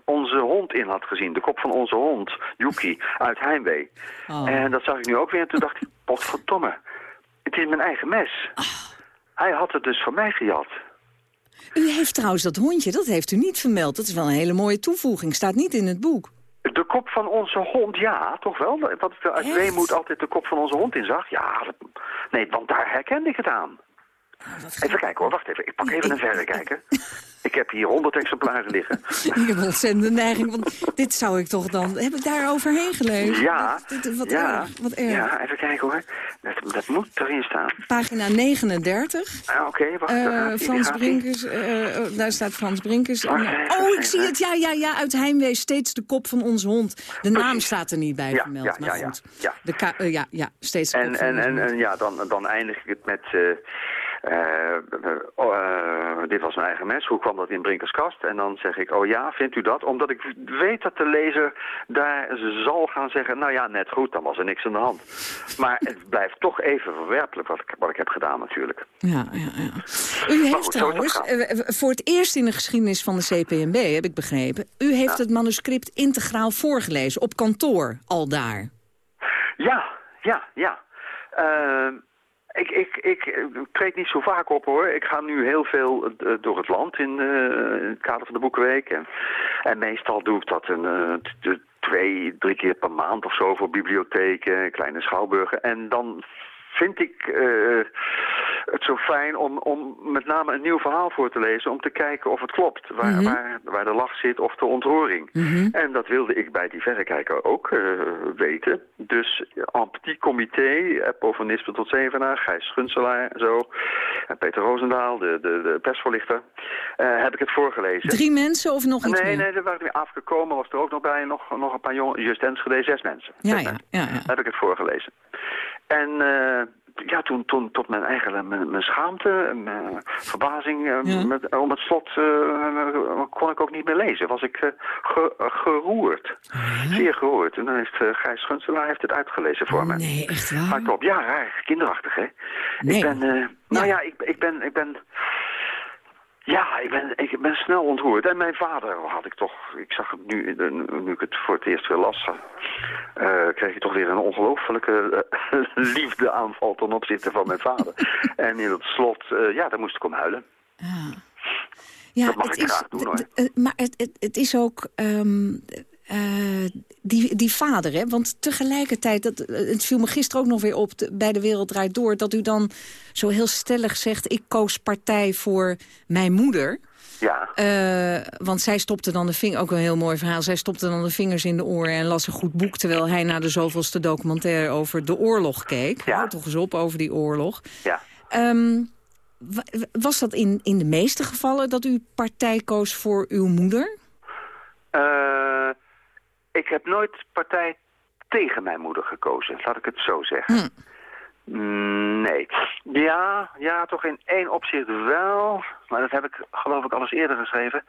onze hond in had gezien. De kop van onze hond, Yuki, uit Heimwee. Oh. En dat zag ik nu ook weer en toen dacht ik, potverdomme, het is mijn eigen mes. Oh. Hij had het dus van mij gejat. U heeft trouwens dat hondje, dat heeft u niet vermeld. Dat is wel een hele mooie toevoeging, staat niet in het boek. De kop van onze hond, ja, toch wel? Dat ik er uit Weemoed altijd de kop van onze hond in zag. Ja, dat, nee, want daar herkende ik het aan. Oh, even kijken hoor, wacht even. Ik pak even een verrekijker. [LAUGHS] Ik heb hier honderd exemplaren liggen. [LAUGHS] Ik heb een ontzettende neiging, want dit zou ik toch dan... Heb ik daar overheen gelezen? Ja, dit, wat ja, erg, wat erg. ja, even kijken hoor. Dat, dat moet erin staan. Pagina 39. Ah, Oké, okay, wacht. Uh, Frans Brinkers, uh, daar staat Frans Brinkers. Wacht, en, oh, ik zie het, ja, ja, ja, uit Heimwee steeds de kop van onze hond. De naam staat er niet bij ja, vermeld, ja, maar ja, goed. Ja, ja. De ja, ja, steeds de en, kop van en, onze en, hond. en ja, dan, dan eindig ik het met... Uh, uh, dit was mijn eigen mes. Hoe kwam dat in Brinkerskast? En dan zeg ik, oh ja, vindt u dat? Omdat ik weet dat de lezer daar zal gaan zeggen... nou ja, net goed, dan was er niks aan de hand. Maar het blijft toch even verwerpelijk wat ik, wat ik heb gedaan natuurlijk. Ja, ja, ja. U heeft goed, trouwens, voor het eerst in de geschiedenis van de CPMB, heb ik begrepen... u heeft ja. het manuscript integraal voorgelezen, op kantoor, al daar. Ja, ja, ja. Uh, ik, ik, ik, treed niet zo vaak op hoor. Ik ga nu heel veel uh, door het land in, uh, in, het kader van de Boekenweek. En, meestal doe ik dat een, twee, drie keer per maand of zo voor bibliotheken, kleine schouwburgen. En dan vind ik uh, het zo fijn om, om met name een nieuw verhaal voor te lezen... om te kijken of het klopt, waar, mm -hmm. waar, waar de lach zit of de ontroering. Mm -hmm. En dat wilde ik bij die verrekijker ook uh, weten. Dus en petit comité, Eppo tot Zevenaar, Gijs Schunselaar en zo... en Peter Roosendaal, de, de, de persvoorlichter, uh, heb ik het voorgelezen. Drie mensen of nog iets Nee, meer? nee, er waren weer afgekomen, was er ook nog bij, nog, nog een paar jongen, Just Enschede, zes mensen. Ja, zes ja, mensen. ja, ja. Heb ik het voorgelezen. En uh, ja, toen, toen tot mijn eigen mijn, mijn schaamte, mijn verbazing ja. met, om het slot uh, kon ik ook niet meer lezen. Was ik ge, geroerd. Ja. Zeer geroerd. En dan heeft Gijs Schunselaar heeft het uitgelezen voor me. Nee, echt waar? Ga op. Ja, raar. Kinderachtig, hè? Nee. Ik ben, nou ja, ik, ik ben... Ik ben ja, ik ben, ik ben snel ontroerd. En mijn vader had ik toch, ik zag het nu, nu ik het voor het eerst weer las, uh, kreeg ik toch weer een ongelofelijke uh, [LAUGHS] liefdeaanval ten opzichte van mijn vader. [LAUGHS] en in het slot, uh, ja, daar moest ik om huilen. Ja, ja dat mag het ik is, graag doen hoor. Maar het, het, het is ook... Um, uh, die, die vader, hè? want tegelijkertijd, dat, het viel me gisteren ook nog weer op de, bij De Wereld Draait Door... dat u dan zo heel stellig zegt, ik koos partij voor mijn moeder... Ja. Uh, want zij stopte dan de vinger, ook een heel mooi verhaal... zij stopte dan de vingers in de oren en las een goed boek... terwijl hij naar de zoveelste documentaire over de oorlog keek. Ja. Houd toch eens op over die oorlog. Ja. Um, was dat in, in de meeste gevallen dat u partij koos voor uw moeder? Uh, ik heb nooit partij tegen mijn moeder gekozen, laat ik het zo zeggen. Hm. Nee. Ja, ja, toch in één opzicht wel. Maar dat heb ik geloof ik al eens eerder geschreven.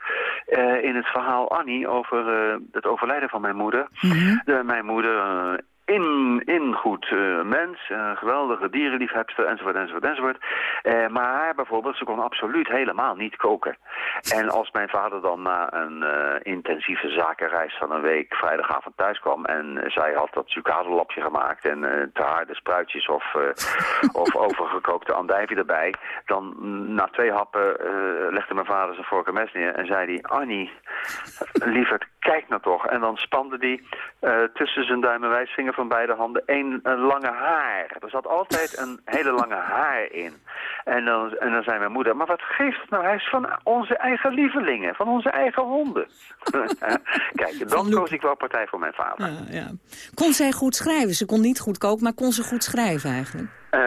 Uh, in het verhaal Annie over uh, het overlijden van mijn moeder. Mm -hmm. De, mijn moeder in, in goed uh, mens, een geweldige dierenliefhebster, enzovoort, enzovoort, enzovoort. Uh, maar bijvoorbeeld, ze kon absoluut helemaal niet koken. En als mijn vader dan na een intensieve zakenreis van een week vrijdagavond thuis kwam en zij had dat sucadelapje gemaakt en te harde spruitjes of, of [LAUGHS] overgekookte andijvie erbij, dan na twee happen legde mijn vader zijn vork neer en zei hij, Annie, lieverd, kijk nou toch. En dan spande hij tussen zijn duim en wijsvinger van beide handen een, een, lange haar. Er zat altijd een hele lange haar in. En dan, en dan zei mijn moeder, maar wat geeft het nou? Hij is van onze eigen lievelingen, van onze eigen honden. [LAUGHS] Kijk, dan koos ik wel partij voor mijn vader. Ja, ja. Kon zij goed schrijven? Ze kon niet goed koken, maar kon ze goed schrijven eigenlijk? Uh,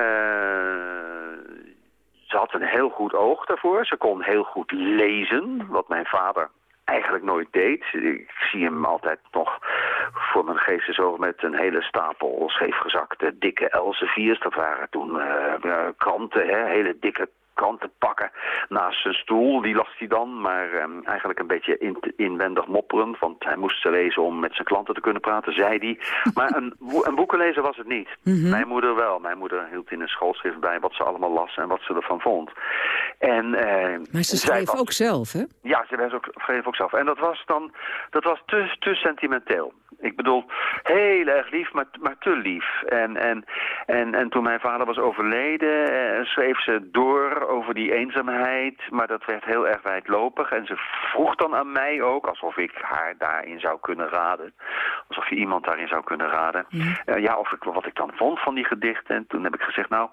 ze had een heel goed oog daarvoor. Ze kon heel goed lezen, wat mijn vader eigenlijk nooit deed. Ik zie hem altijd nog voor mijn geest is over met een hele stapel scheefgezakte dikke Elseviers. Dat waren toen uh, kranten, hè, hele dikke kranten pakken naast zijn stoel. Die las hij dan, maar um, eigenlijk een beetje in, inwendig mopperend. Want hij moest ze lezen om met zijn klanten te kunnen praten, zei hij. [LAUGHS] Maar een, een boekenlezer was het niet. Mhm. Mijn moeder wel. Mijn moeder hield in een schoolschrift bij wat ze allemaal las en wat ze ervan vond. En, uh, maar ze schreef was, ook zelf, hè? Ja, ze ook, schreef ook zelf. En dat was dan dat was te, te sentimenteel. Ik bedoel, heel erg lief, maar, maar te lief. En, en, en, en toen mijn vader was overleden, eh, schreef ze door over die eenzaamheid. Maar dat werd heel erg wijdlopig. En ze vroeg dan aan mij ook, alsof ik haar daarin zou kunnen raden. Alsof je iemand daarin zou kunnen raden. Uh, ja, of ik, wat ik dan vond van die gedichten. En toen heb ik gezegd, nou,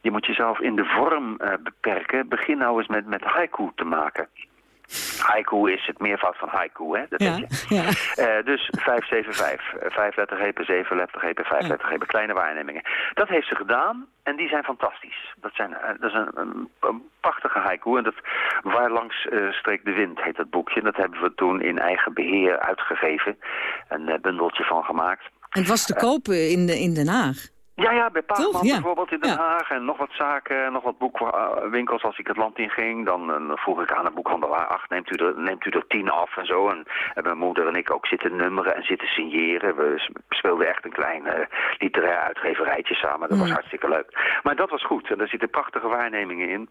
je moet jezelf in de vorm uh, beperken. Begin nou eens met, met haiku te maken. Haiku is het meervoud van haiku, hè? Dat ja, weet je. ja. Uh, dus 575. Vijf lettergrepen, zeven lettergrepen, vijf Ja. lettergrepen, kleine waarnemingen. Dat heeft ze gedaan en die zijn fantastisch. Dat, zijn, uh, dat is een, een, een, prachtige haiku en dat Waar langs uh, streek de wind heet dat boekje. Dat hebben we toen in eigen beheer uitgegeven. Een bundeltje van gemaakt. En het was te kopen in, de, in Den Haag. Ja, ja, bij Paagman Ja. bijvoorbeeld in Den Ja. Haag en nog wat zaken, nog wat boekwinkels als ik het land in ging. Dan, eh, dan vroeg ik aan een boekhandelaar, ach, neemt u, er, neemt u er tien af en zo. En, en mijn moeder en ik ook zitten nummeren en zitten signeren. We speelden echt een klein eh, literair uitgeverijtje samen. Dat was hartstikke leuk. Maar dat was goed en daar zitten prachtige waarnemingen in.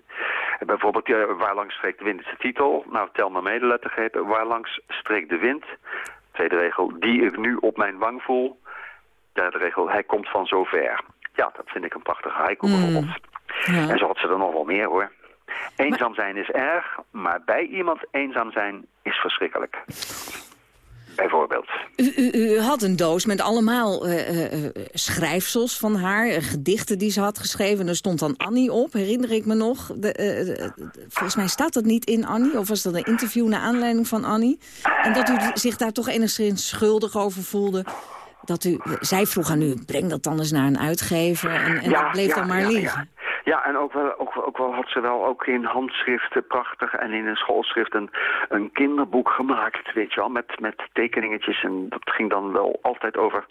En bijvoorbeeld, ja, waar langs streekt de wind is de titel. Nou, tel maar mee de lettergrepen. Waar langs streekt de wind. Tweede regel, die ik nu op mijn wang voel. Derde regel, hij komt van zover. Ja, dat vind ik een prachtige haiku bijvoorbeeld. Ja. En zo had ze er nog wel meer hoor. Eenzaam zijn is erg, maar bij iemand eenzaam zijn is verschrikkelijk. Bijvoorbeeld. U, u, u had een doos met allemaal eh, schrijfsels van haar, gedichten die ze had geschreven. En er stond dan Annie op, herinner ik me nog. De, de- volgens mij staat dat niet in Annie, of was dat een interview naar aanleiding van Annie? En dat u zich daar toch enigszins schuldig over voelde. Dat u, zij vroeg aan u, breng dat dan eens naar een uitgever. En, en dat bleef dan maar ja, liggen. Ja. Ja, en ook wel, ook, ook wel had ze wel ook in handschriften prachtig en in een schoolschrift een, een kinderboek gemaakt, weet je wel, met, met tekeningetjes. En dat ging dan wel altijd over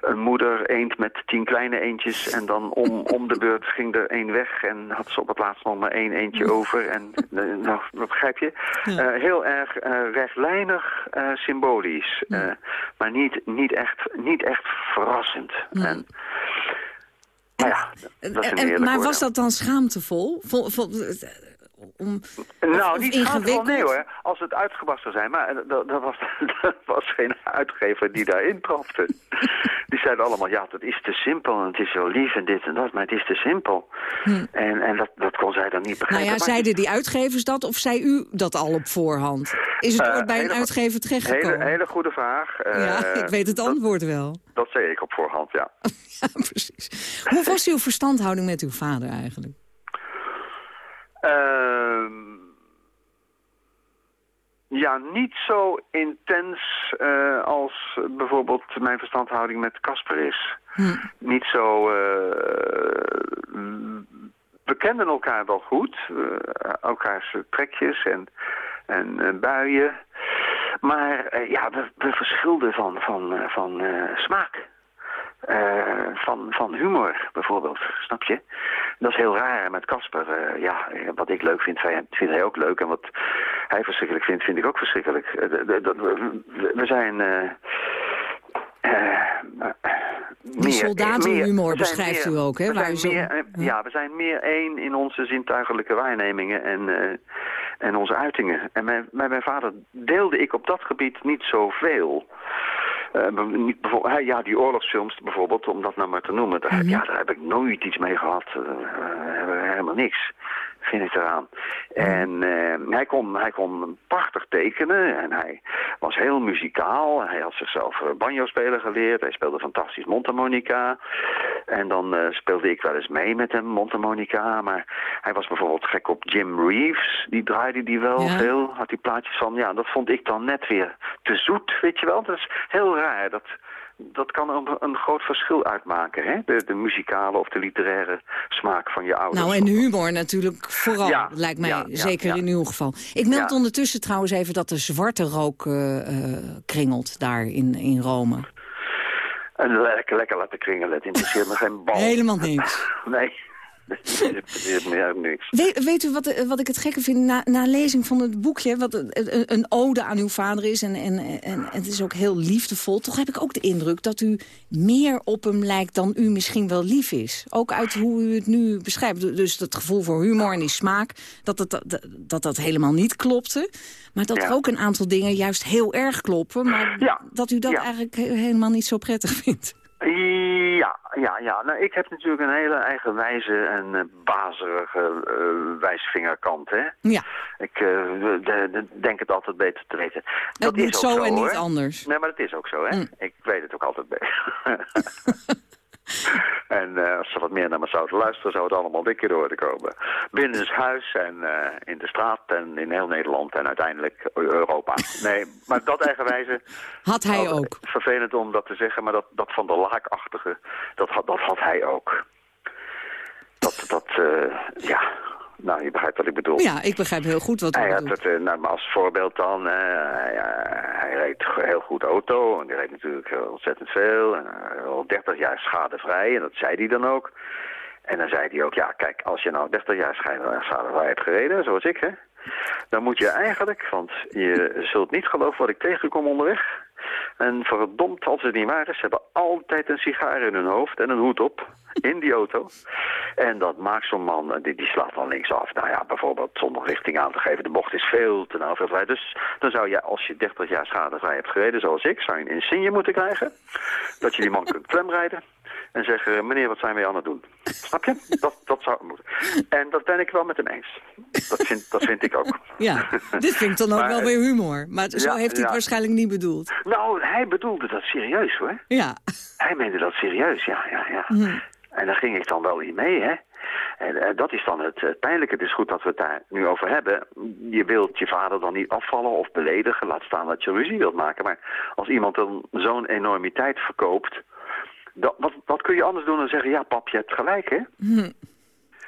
een moeder eend met tien kleine eendjes. En dan om, om de beurt ging er één weg en had ze op het laatst nog maar één eendje over. En eh, nou, wat begrijp je? Eh, heel erg eh, rechtlijnig symbolisch, maar niet, niet, echt, niet echt verrassend. En, ja, dat is een En- heerlijk maar was dat dan schaamtevol? Vol, vol- om, Nou, niet ingewikkeld? nee hoor. Als het uitgebarst zou zijn. Maar dat, dat, was, [LAUGHS] dat was geen uitgever die daarin trapte. [LAUGHS] die zeiden allemaal, ja, dat is te simpel en het is zo lief en dit en dat. Maar het is te simpel. En, en dat, dat kon zij dan niet nou begrijpen. ja, Maar- zeiden die uitgevers dat of zei u dat al op voorhand? Is het Eh, ooit bij een uitgever terechtgekomen? Hele, hele goede vraag. ja, Eh, ik weet het antwoord wel. Dat, zei ik op voorhand, ja. [LAUGHS] Hoe was uw verstandhouding met uw vader eigenlijk? Ehm, ja, niet zo intens eh, als bijvoorbeeld mijn verstandhouding met Casper is. Niet zo... eh, we kenden elkaar wel goed. eh, elkaars trekjes en, en buien. Maar ja, we, we verschilden van, van, van smaak. Van, van humor bijvoorbeeld, snap je? Dat is heel raar met Casper. eh, ja, wat ik leuk vind, vindt hij ook leuk. En wat hij verschrikkelijk vindt, vind ik ook verschrikkelijk. Eh, we, zijn... eh, Die soldatenhumor beschrijft u ook, hè? Waar u zo- meer, ja, we zijn meer één in onze zintuigelijke waarnemingen en, en onze uitingen. En met, met mijn vader deelde ik op dat gebied niet zoveel. Eh, be- niet bijvoorbeeld, hij- ja, die oorlogsfilms bijvoorbeeld, om dat nou maar te noemen, daar, ja, daar heb ik nooit iets mee gehad. Eh, eh, helemaal niks, vind ik eraan. En eh, hij, kon, hij kon prachtig tekenen en hij was heel muzikaal. Hij had zichzelf eh, banjo spelen geleerd. Hij speelde fantastisch mondharmonica. En dan eh, speelde ik wel eens mee met hem mondharmonica. Maar hij was bijvoorbeeld gek op Jim Reeves. Die draaide die wel Ja. veel. Had die plaatjes van. Ja, dat vond ik dan net weer te zoet, weet je wel. Dat is heel raar. Dat, dat kan een, een groot verschil uitmaken. Hè? De, de muzikale of de literaire smaak van je ouders. Nou, en de humor natuurlijk vooral, Ja, lijkt mij, ja, zeker ja. in uw geval. Ik meld ondertussen trouwens even dat er zwarte rook eh, eh, kringelt daar in, in Rome. En lekker, lekker laten kringelen. Het interesseert me geen bal. Helemaal niks. [LAUGHS] Nee, het niks. Weet, weet u wat, wat ik het gekke vind? Na, na lezing van het boekje, wat een, ode aan uw vader is... En, en, en het is ook heel liefdevol... toch heb ik ook de indruk dat u meer op hem lijkt dan u misschien wel lief is. Ook uit hoe u het nu beschrijft. Dus dat gevoel voor humor en die smaak, dat het, dat, dat, dat helemaal niet klopte. Maar dat Ja. er ook een aantal dingen juist heel erg kloppen... maar dat u dat ja. eigenlijk he- helemaal niet zo prettig vindt. Ja, ja, ja. Nou, ik heb natuurlijk een hele eigenwijze en eh, bazerige eh, wijsvingerkant, hè. Ja. Ik eh, de- de- denk het altijd beter te weten. Het moet ook zo en niet hoor. anders. Nee, maar dat is ook zo, hè. Mm. Ik weet het ook altijd beter. [LAUGHS] [LAUGHS] en eh, als ze wat meer naar me zouden luisteren, zou het allemaal dikker door te komen. Binnen het huis en eh, in de straat en in heel Nederland en uiteindelijk Europa. [LAUGHS] Nee, maar dat eigenwijze... Had hij ook. Vervelend om dat te zeggen, maar dat, dat van de laakachtige, dat had, dat had hij ook. Dat, dat, eh, ja, nou, je begrijpt wat ik bedoel. Ja, ik begrijp heel goed wat Hij had bedoelt. het, nou, maar als voorbeeld dan, eh, hij, hij reed heel goed auto. En die reed natuurlijk ontzettend veel. En, eh, al 30 jaar schadevrij. En dat zei hij dan ook. En dan zei hij ook, ja, kijk, als je nou 30 jaar schade- schadevrij hebt gereden, zoals ik, hè. Dan moet je eigenlijk, want je zult niet geloven wat ik tegenkom onderweg. En verdomd, als het niet waar is, ze hebben altijd een sigaar in hun hoofd en een hoed op. [LAUGHS] In die auto. En dat maakt zo'n man, eh, die, die slaat dan linksaf. Nou ja, bijvoorbeeld zonder richting aan te geven. De bocht is veel te nauw, veel te. Dus dan zou je, als je 30 jaar schadevrij hebt gereden, zoals ik, zou je een insigne moeten krijgen. Dat je die man kunt [LAUGHS] klemrijden. En zeggen, meneer, wat zijn we aan het doen? [LAUGHS] Snap je? Dat, dat zou moeten. En dat ben ik wel met hem eens. Dat vind, dat vind ik ook. Ja, dit vind ik dan ook Maar, wel weer humor. Maar zo ja, heeft hij het ja. waarschijnlijk niet bedoeld. Nou, hij bedoelde dat serieus hoor. Ja. Hij meende dat serieus, ja, ja, ja. Hm. En daar ging ik dan wel in mee, hè. En eh, dat is dan het eh, pijnlijke. Het is goed dat we het daar nu over hebben. Je wilt je vader dan niet afvallen of beledigen. Laat staan dat je ruzie wilt maken. Maar als iemand dan zo'n enormiteit verkoopt... wat, wat kun je anders doen dan zeggen... ja, pap, je hebt gelijk, hè. Hm.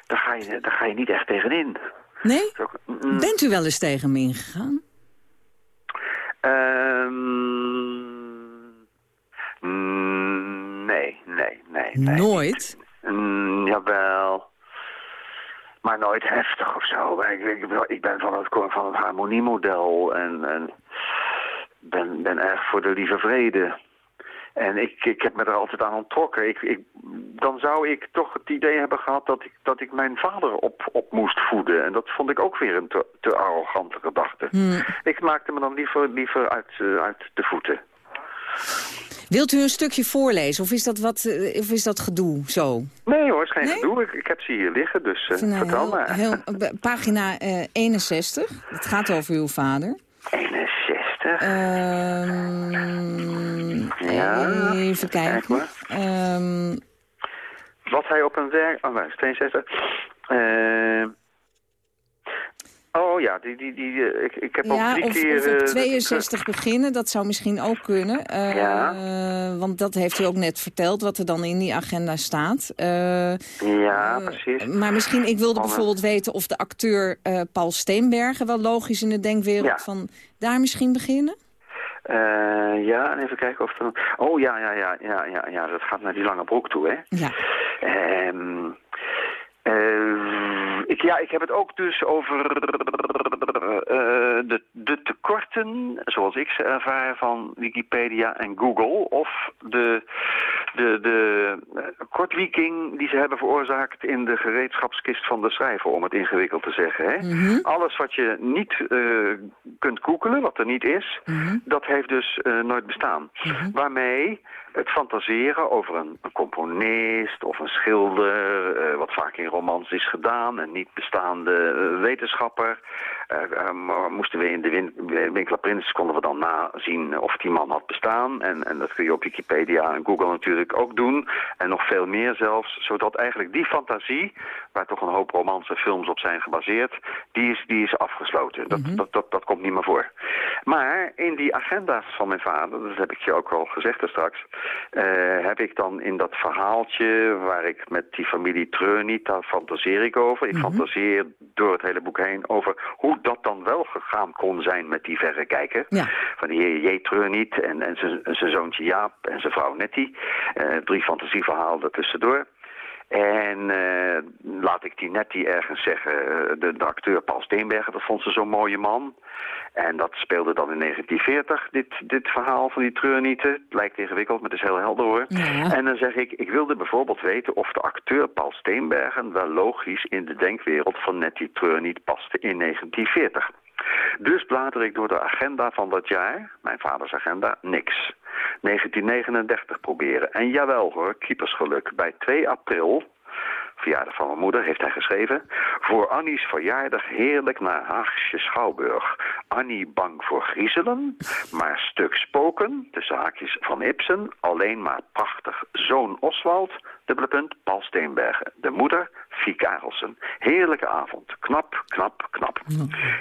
Daar ga je, daar ga je niet echt tegenin. Nee? Mm, Bent u wel eens tegen hem ingegaan? Ehm, mm, nee, nee, nee. nee. Nooit? Mm, jawel. Maar nooit heftig of zo. Ik, ik, ik ben van het, van het harmoniemodel en, en ben, ben erg voor de lieve vrede. En ik, ik heb me er altijd aan onttrokken. Ik, ik, dan zou ik toch het idee hebben gehad dat ik, dat ik mijn vader op, op moest voeden. En dat vond ik ook weer een te, te arrogante gedachte. Hm. Ik maakte me dan liever, liever uit, eh, uit de voeten. Wilt u een stukje voorlezen of is dat, wat, eh, of is dat gedoe zo? Nee hoor, is geen gedoe. Ik, ik heb ze hier liggen, dus Nou, vertel heel- maar. heel- [LAUGHS] pagina eh, 61. Het gaat over uw vader. 61. Ehm, Ja, even kijken. Ehm, Wat hij op een werk... Oh, nee, 62. Eh, oh ja, die, die, die, eh, ik, ik heb ja, ook drie of, keer... of op eh, 62 beginnen, dat zou misschien ook kunnen. Eh, Ja. Want dat heeft u ook net verteld, wat er dan in die agenda staat. Eh, ja, precies. maar misschien, ik wilde bijvoorbeeld weten of de acteur eh, Paul Steenbergen... wel logisch in de denkwereld Ja. van daar misschien beginnen? Eh, ja, en even kijken of er... Oh ja, ja, ja, ja, ja, ja, dat gaat naar die lange broek toe, hè? Ja. Eh, ik, ja, ik heb het ook dus over eh, de, de tekorten, zoals ik ze ervaar, van Wikipedia en Google. Of de, de, de eh, kortwieking die ze hebben veroorzaakt in de gereedschapskist van de schrijver, om het ingewikkeld te zeggen. Hè? Mhm. Alles wat je niet eh, kunt googelen, wat er niet is, dat heeft dus eh, nooit bestaan. Waarmee het fantaseren over een, een componist of een schilder, eh, wat vaak in romans is gedaan, een niet bestaande eh, wetenschapper. eh, moesten we in de win Prins, konden we dan nazien of die man had bestaan. En, en dat kun je op Wikipedia en Google natuurlijk ook doen. En nog veel meer zelfs, zodat eigenlijk die fantasie, waar toch een hoop romans en films op zijn gebaseerd, die is, die is afgesloten. Dat, dat, dat, dat komt niet meer voor. Maar in die agenda's van mijn vader, dat heb ik je ook al gezegd daar straks, eh, heb ik dan in dat verhaaltje waar ik met die familie Treuniet, daar fantaseer ik over. Ik Mhm. fantaseer door het hele boek heen over hoe dat dan wel gegaan kon zijn met die verrekijker. Ja. Van de heer J. Treuniet en, en zijn zoontje Jaap en zijn vrouw Nettie. Eh, drie fantasieverhalen ertussendoor. En eh, laat ik die Nettie ergens zeggen, eh, de, de acteur Paul Steenbergen, dat vond ze zo'n mooie man. En dat speelde dan in 1940, dit, dit verhaal van die treurnieten. Het lijkt ingewikkeld, maar het is heel helder hoor. Ja. En dan zeg ik, ik wilde bijvoorbeeld weten of de acteur Paul Steenbergen wel logisch in de denkwereld van Nettie Treurniet paste in 1940. Dus blader ik door de agenda van dat jaar, mijn vaders agenda, niks. 1939 proberen. En jawel hoor, keepersgeluk. Bij 2 april, verjaardag van mijn moeder, heeft hij geschreven... Voor Annie's verjaardag heerlijk naar Haagse Schouwburg. Annie bang voor griezelen, maar stuk spoken, tussen haakjes van Ibsen... alleen maar prachtig. Zoon Oswald, dubbele punt, Paul Steenbergen. De moeder, Fie Karelsen. Heerlijke avond. Knap, knap, knap.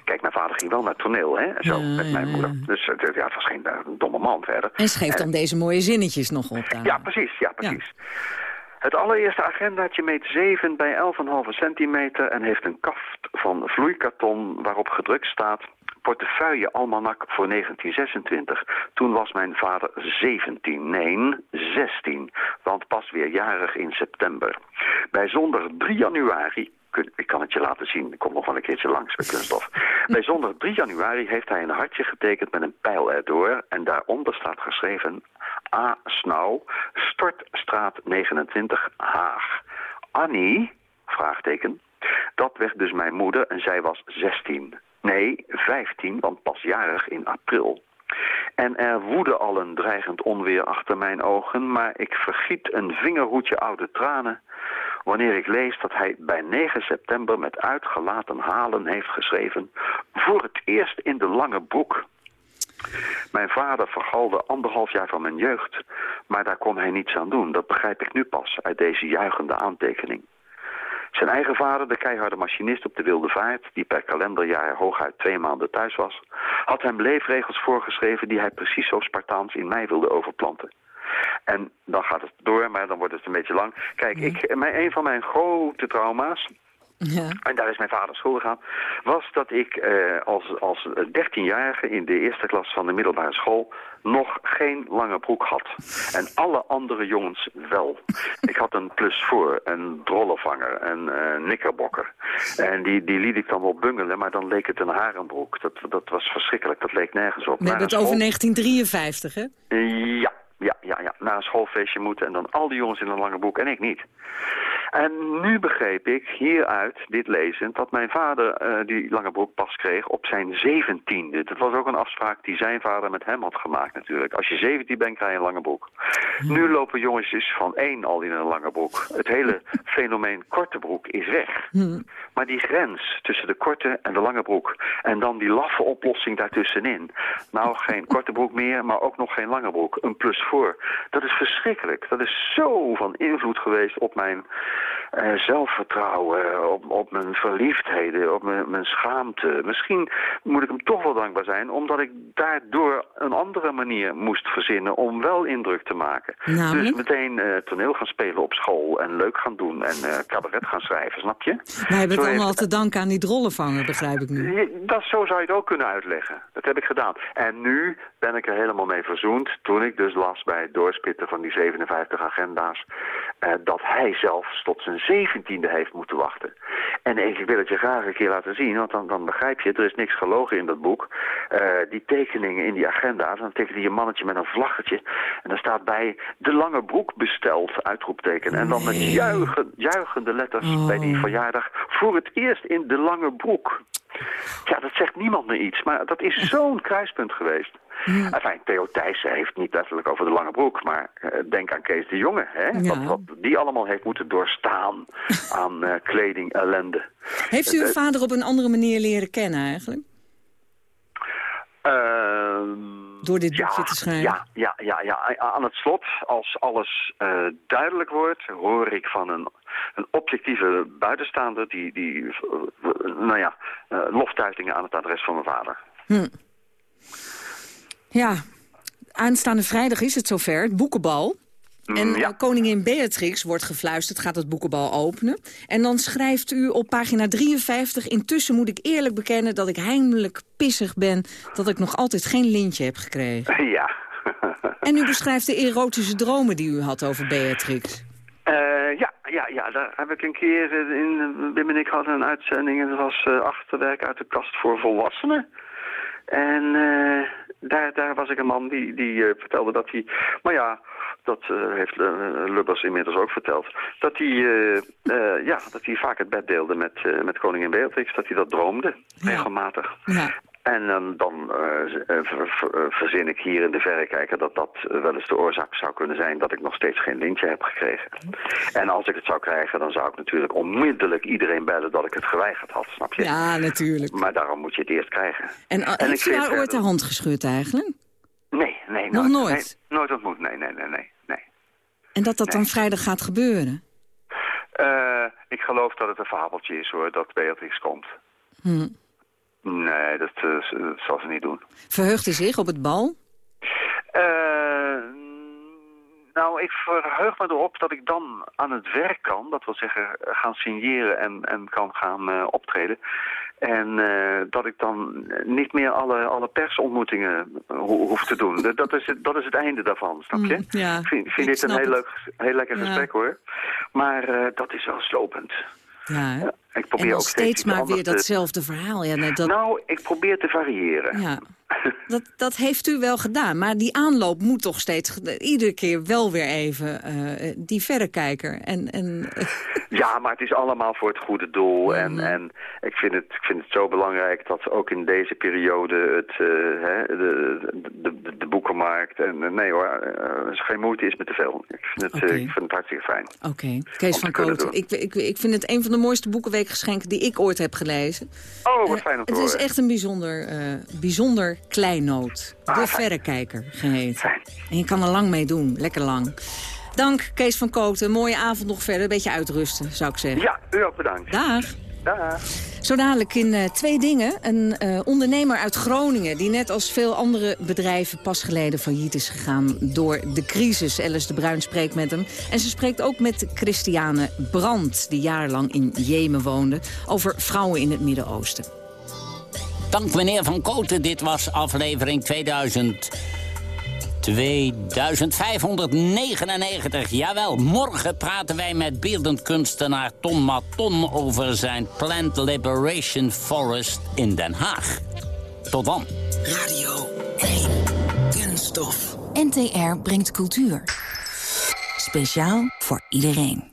Kijk, mijn vader ging wel naar het toneel, hè, zo, met mijn moeder. Dus eh, ja, het was geen eh, domme man verder. En schreef dan deze mooie zinnetjes nog op daar. Ja, precies, ja, precies. Het allereerste agendaatje meet 7 bij 11,5 centimeter en heeft een kaft van vloeikarton waarop gedrukt staat portefeuille almanak voor 1926. Toen was mijn vader 17, nee 16, want pas weer jarig in september. Bij zondag 3 januari ik kan het je laten zien. Ik kom nog wel een keertje langs [LAUGHS] bij Kunststof. Bij zondag 3 januari heeft hij een hartje getekend met een pijl erdoor. En daaronder staat geschreven A. Snauw, Stortstraat 29, Haag. Annie, vraagteken, dat werd dus mijn moeder en zij was 16. Nee, 15, want pas jarig in april. En er woedde al een dreigend onweer achter mijn ogen, maar ik vergiet een vingerhoedje oude tranen wanneer ik lees dat hij bij 9 september met uitgelaten halen heeft geschreven voor het eerst in de lange broek. Mijn vader vergalde anderhalf jaar van mijn jeugd, maar daar kon hij niets aan doen. Dat begrijp ik nu pas uit deze juichende aantekening. Zijn eigen vader, de keiharde machinist op de wilde vaart, die per kalenderjaar hooguit twee maanden thuis was, had hem leefregels voorgeschreven die hij precies zo Spartaans in mij wilde overplanten. En dan gaat het door, maar dan wordt het een beetje lang. Kijk, ik, mijn, een van mijn grote trauma's, Ja. en daar is mijn vader schuldig aan, was dat ik eh, als, als 13-jarige in de eerste klas van de middelbare school nog geen lange broek had. En alle andere jongens wel. [LAUGHS] Ik had een plus voor, een drollenvanger, een eh nikkerbokker. En die, die liet ik dan wel bungelen, maar dan leek het een harenbroek. Dat, dat was verschrikkelijk, dat leek nergens op. We Naar hebben het over school- 1953, hè? ja, ja, ja, ja. Naar een schoolfeestje moeten en dan al die jongens in een lange broek en ik niet. En nu begreep ik hieruit, dit lezend, dat mijn vader eh, die lange broek pas kreeg op zijn zeventiende. Dat was ook een afspraak die zijn vader met hem had gemaakt natuurlijk. Als je 17 bent, krijg je een lange broek. Nu lopen jongetjes van één al in een lange broek. Het hele [LAUGHS] fenomeen korte broek is weg. Maar die grens tussen de korte en de lange broek... en dan die laffe oplossing daartussenin... nou, geen korte broek meer, maar ook nog geen lange broek. Een plus Dat is verschrikkelijk. Dat is zo van invloed geweest op mijn eh, zelfvertrouwen... Op, op mijn verliefdheden, op mijn, mijn schaamte. Misschien moet ik hem toch wel dankbaar zijn... omdat ik daardoor een andere manier moest verzinnen... om wel indruk te maken. Namelijk? Dus meteen eh, toneel gaan spelen op school... en leuk gaan doen en eh, cabaret gaan schrijven, snap je? Wij hebben het allemaal te danken aan die drollenvanger, begrijp ik nu. Dat, zo zou je het ook kunnen uitleggen. Dat heb ik gedaan. En nu ben ik er helemaal mee verzoend. Toen ik dus las bij het doorspitten van die 57 agenda's... eh, dat hij zelfs tot zijn zeventiende heeft moeten wachten. En ik wil het je graag een keer laten zien, want dan, dan begrijp je... er is niks gelogen in dat boek. Eh, die tekeningen in die agenda's, dan tekent hij een mannetje met een vlaggetje... en dan staat bij de lange broek besteld, uitroepteken. En dan met juichen, juichende letters bij die verjaardag... voor het eerst in de lange broek. Ja, dat zegt niemand meer iets, maar dat is zo'n kruispunt geweest. Enfin, Theo Thijssen heeft niet letterlijk over de lange broek, maar eh, denk aan Kees de Jonge, hè? Ja. Wat, wat die allemaal heeft moeten doorstaan [LAUGHS] aan eh, kleding, ellende. Heeft u uw Eh, vader op een andere manier leren kennen eigenlijk? Ehm, Door dit boekje ja, te schrijven? Ja, ja, ja, ja. Aan het slot, als alles duidelijk wordt, hoor ik van een, een objectieve buitenstaander die, die eh, nou ja, eh, loftuitingen aan het adres van mijn vader. Hm. Ja, aanstaande vrijdag is het zover, het boekenbal. En Mm, ja. eh, koningin Beatrix wordt gefluisterd, gaat het boekenbal openen. En dan schrijft u op pagina 53... intussen moet ik eerlijk bekennen dat ik heimelijk pissig ben... dat ik nog altijd geen lintje heb gekregen. [LAUGHS] Ja. En u beschrijft de erotische dromen die u had over Beatrix. Ja, ja, daar heb ik een keer eh, in Wim en ik hadden een uitzending en dat was eh, achterwerk uit de kast voor volwassenen. En eh, daar, daar was ik een man die, die vertelde dat hij, maar ja, dat heeft Lubbers inmiddels ook verteld, dat hij, ja, dat hij vaak het bed deelde met, met koningin Beatrix, dat hij dat droomde, regelmatig. Ja. En dan, dan eh, eh, eh, verzin ik hier in de verrekijker dat dat wel eens de oorzaak zou kunnen zijn dat ik nog steeds geen lintje heb gekregen. En als ik het zou krijgen, dan zou ik natuurlijk onmiddellijk iedereen bellen dat ik het geweigerd had, snap je? Ja, natuurlijk. Maar daarom moet je het eerst krijgen. En, En heeft vind haar ooit de hand geschud eigenlijk? Nee, nee, Nog nooit. nooit? Ontmoet, nee, nee, nee, nee. nee. En dat dat dan vrijdag gaat gebeuren? Ik geloof dat het een fabeltje is hoor, dat Beatrix komt. Nee, dat, eh, dat zal ze niet doen. Verheugt u zich op het bal? Eh, nou, ik verheug me erop dat ik dan aan het werk kan. Dat wil zeggen, gaan signeren en, en kan gaan eh, optreden. En dat ik dan niet meer alle, alle persontmoetingen ho hoef te doen. Dat is, het, dat is het einde daarvan, snap je? Mm, ja, ik vind, vind dit een heel, het. leuk, heel lekker Ja. gesprek hoor. Maar dat is wel slopend. Ja? Ik probeer ook steeds steeds maar weer te- datzelfde verhaal. Ja, nee, dat, Nou, ik probeer te variëren. ja. [LAUGHS] dat, dat heeft u wel gedaan. Maar die aanloop moet toch steeds... Iedere keer wel weer even eh, die verrekijker. En, en, [LAUGHS] Ja, maar het is allemaal voor het goede doel. En, en ik, vind het, ik vind het zo belangrijk dat ook in deze periode het, eh, hè, de, de, de, de boekenmarkt... En, eh, nee hoor, geen moeite is met te veel. Ik vind het, ik vind het hartstikke fijn. Oké, Kees Om van Kooten. Ik, ik, ik vind het een van de mooiste boekenweekgeschenken die ik ooit heb gelezen. Oh, wat fijn om te Het is echt een bijzonder, eh, bijzonder kleinoot. Ah, De Verrekijker geheten. En je kan er lang mee doen, lekker lang. Dank Kees van Kooten. Mooie avond nog verder. Een beetje uitrusten, zou ik zeggen. Ja, u ook bedankt. Dag. Dag. Zo dadelijk in eh, twee dingen. Een eh, ondernemer uit Groningen... die net als veel andere bedrijven pas geleden failliet is gegaan... door de crisis. Alice de Bruin spreekt met hem. En ze spreekt ook met Christiane Brandt... die jarenlang in Jemen woonde... over vrouwen in het Midden-Oosten. Dank meneer Van Koten. Dit was aflevering 2000. 2599. Jawel, morgen praten wij met beeldend kunstenaar Ton Maton... over zijn Plant Liberation Forest in Den Haag. Tot dan. Radio 1. Kunststof. NTR brengt cultuur. Speciaal voor iedereen.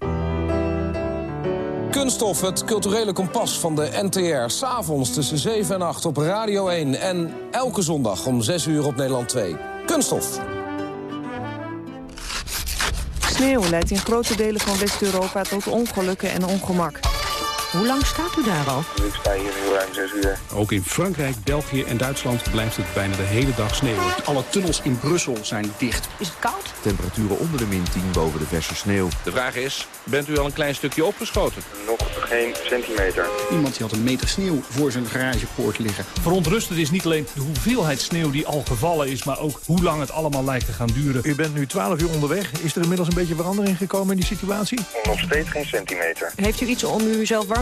Kunststof, het culturele kompas van de NTR. S'avonds tussen 7 en 8 op Radio 1. En elke zondag om 6 uur op Nederland 2. Kunststof. Sneeuw leidt in grote delen van West-Europa tot ongelukken en ongemak. Hoe lang staat u daar al? Ik sta hier nu ruim 6 uur. Ook in Frankrijk, België en Duitsland blijft het bijna de hele dag sneeuwen. Alle tunnels in Brussel zijn dicht. Is het koud? Temperaturen onder de min 10 boven de verse sneeuw. De vraag is, bent u al een klein stukje opgeschoten? Nog geen centimeter. Iemand die had een meter sneeuw voor zijn garagepoort liggen. Verontrustend is niet alleen de hoeveelheid sneeuw die al gevallen is... maar ook hoe lang het allemaal lijkt te gaan duren. U bent nu 12 uur onderweg. Is er inmiddels een beetje verandering gekomen in die situatie? Nog steeds geen centimeter. Heeft u iets om uzelf warm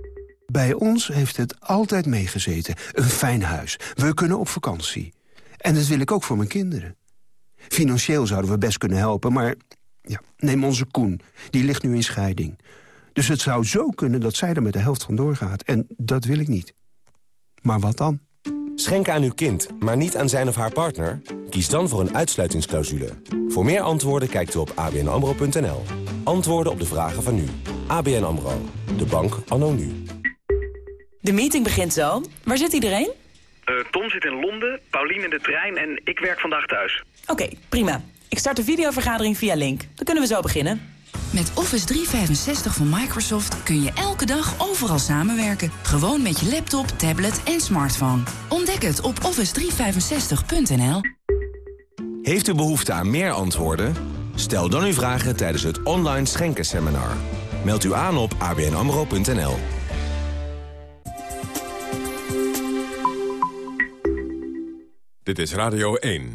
Bij ons heeft het altijd meegezeten. Een fijn huis. We kunnen op vakantie. En dat wil ik ook voor mijn kinderen. Financieel zouden we best kunnen helpen, maar... Ja, neem onze Koen. Die ligt nu in scheiding. Dus het zou zo kunnen dat zij er met de helft van doorgaat. En dat wil ik niet. Maar wat dan? Schenk aan uw kind, maar niet aan zijn of haar partner? Kies dan voor een uitsluitingsclausule. Voor meer antwoorden kijkt u op abnamro.nl. Antwoorden op de vragen van nu. ABN AMRO. De bank anno nu. De meeting begint zo. Waar zit iedereen? Uh, Tom zit in Londen, Paulien in de trein en ik werk vandaag thuis. Oké, prima. Ik start de videovergadering via Link. Dan kunnen we zo beginnen. Met Office 365 van Microsoft kun je elke dag overal samenwerken. Gewoon met je laptop, tablet en smartphone. Ontdek het op office365.nl. Heeft u behoefte aan meer antwoorden? Stel dan uw vragen tijdens het online schenkenseminar. Meld u aan op abnamro.nl. Dit is Radio 1.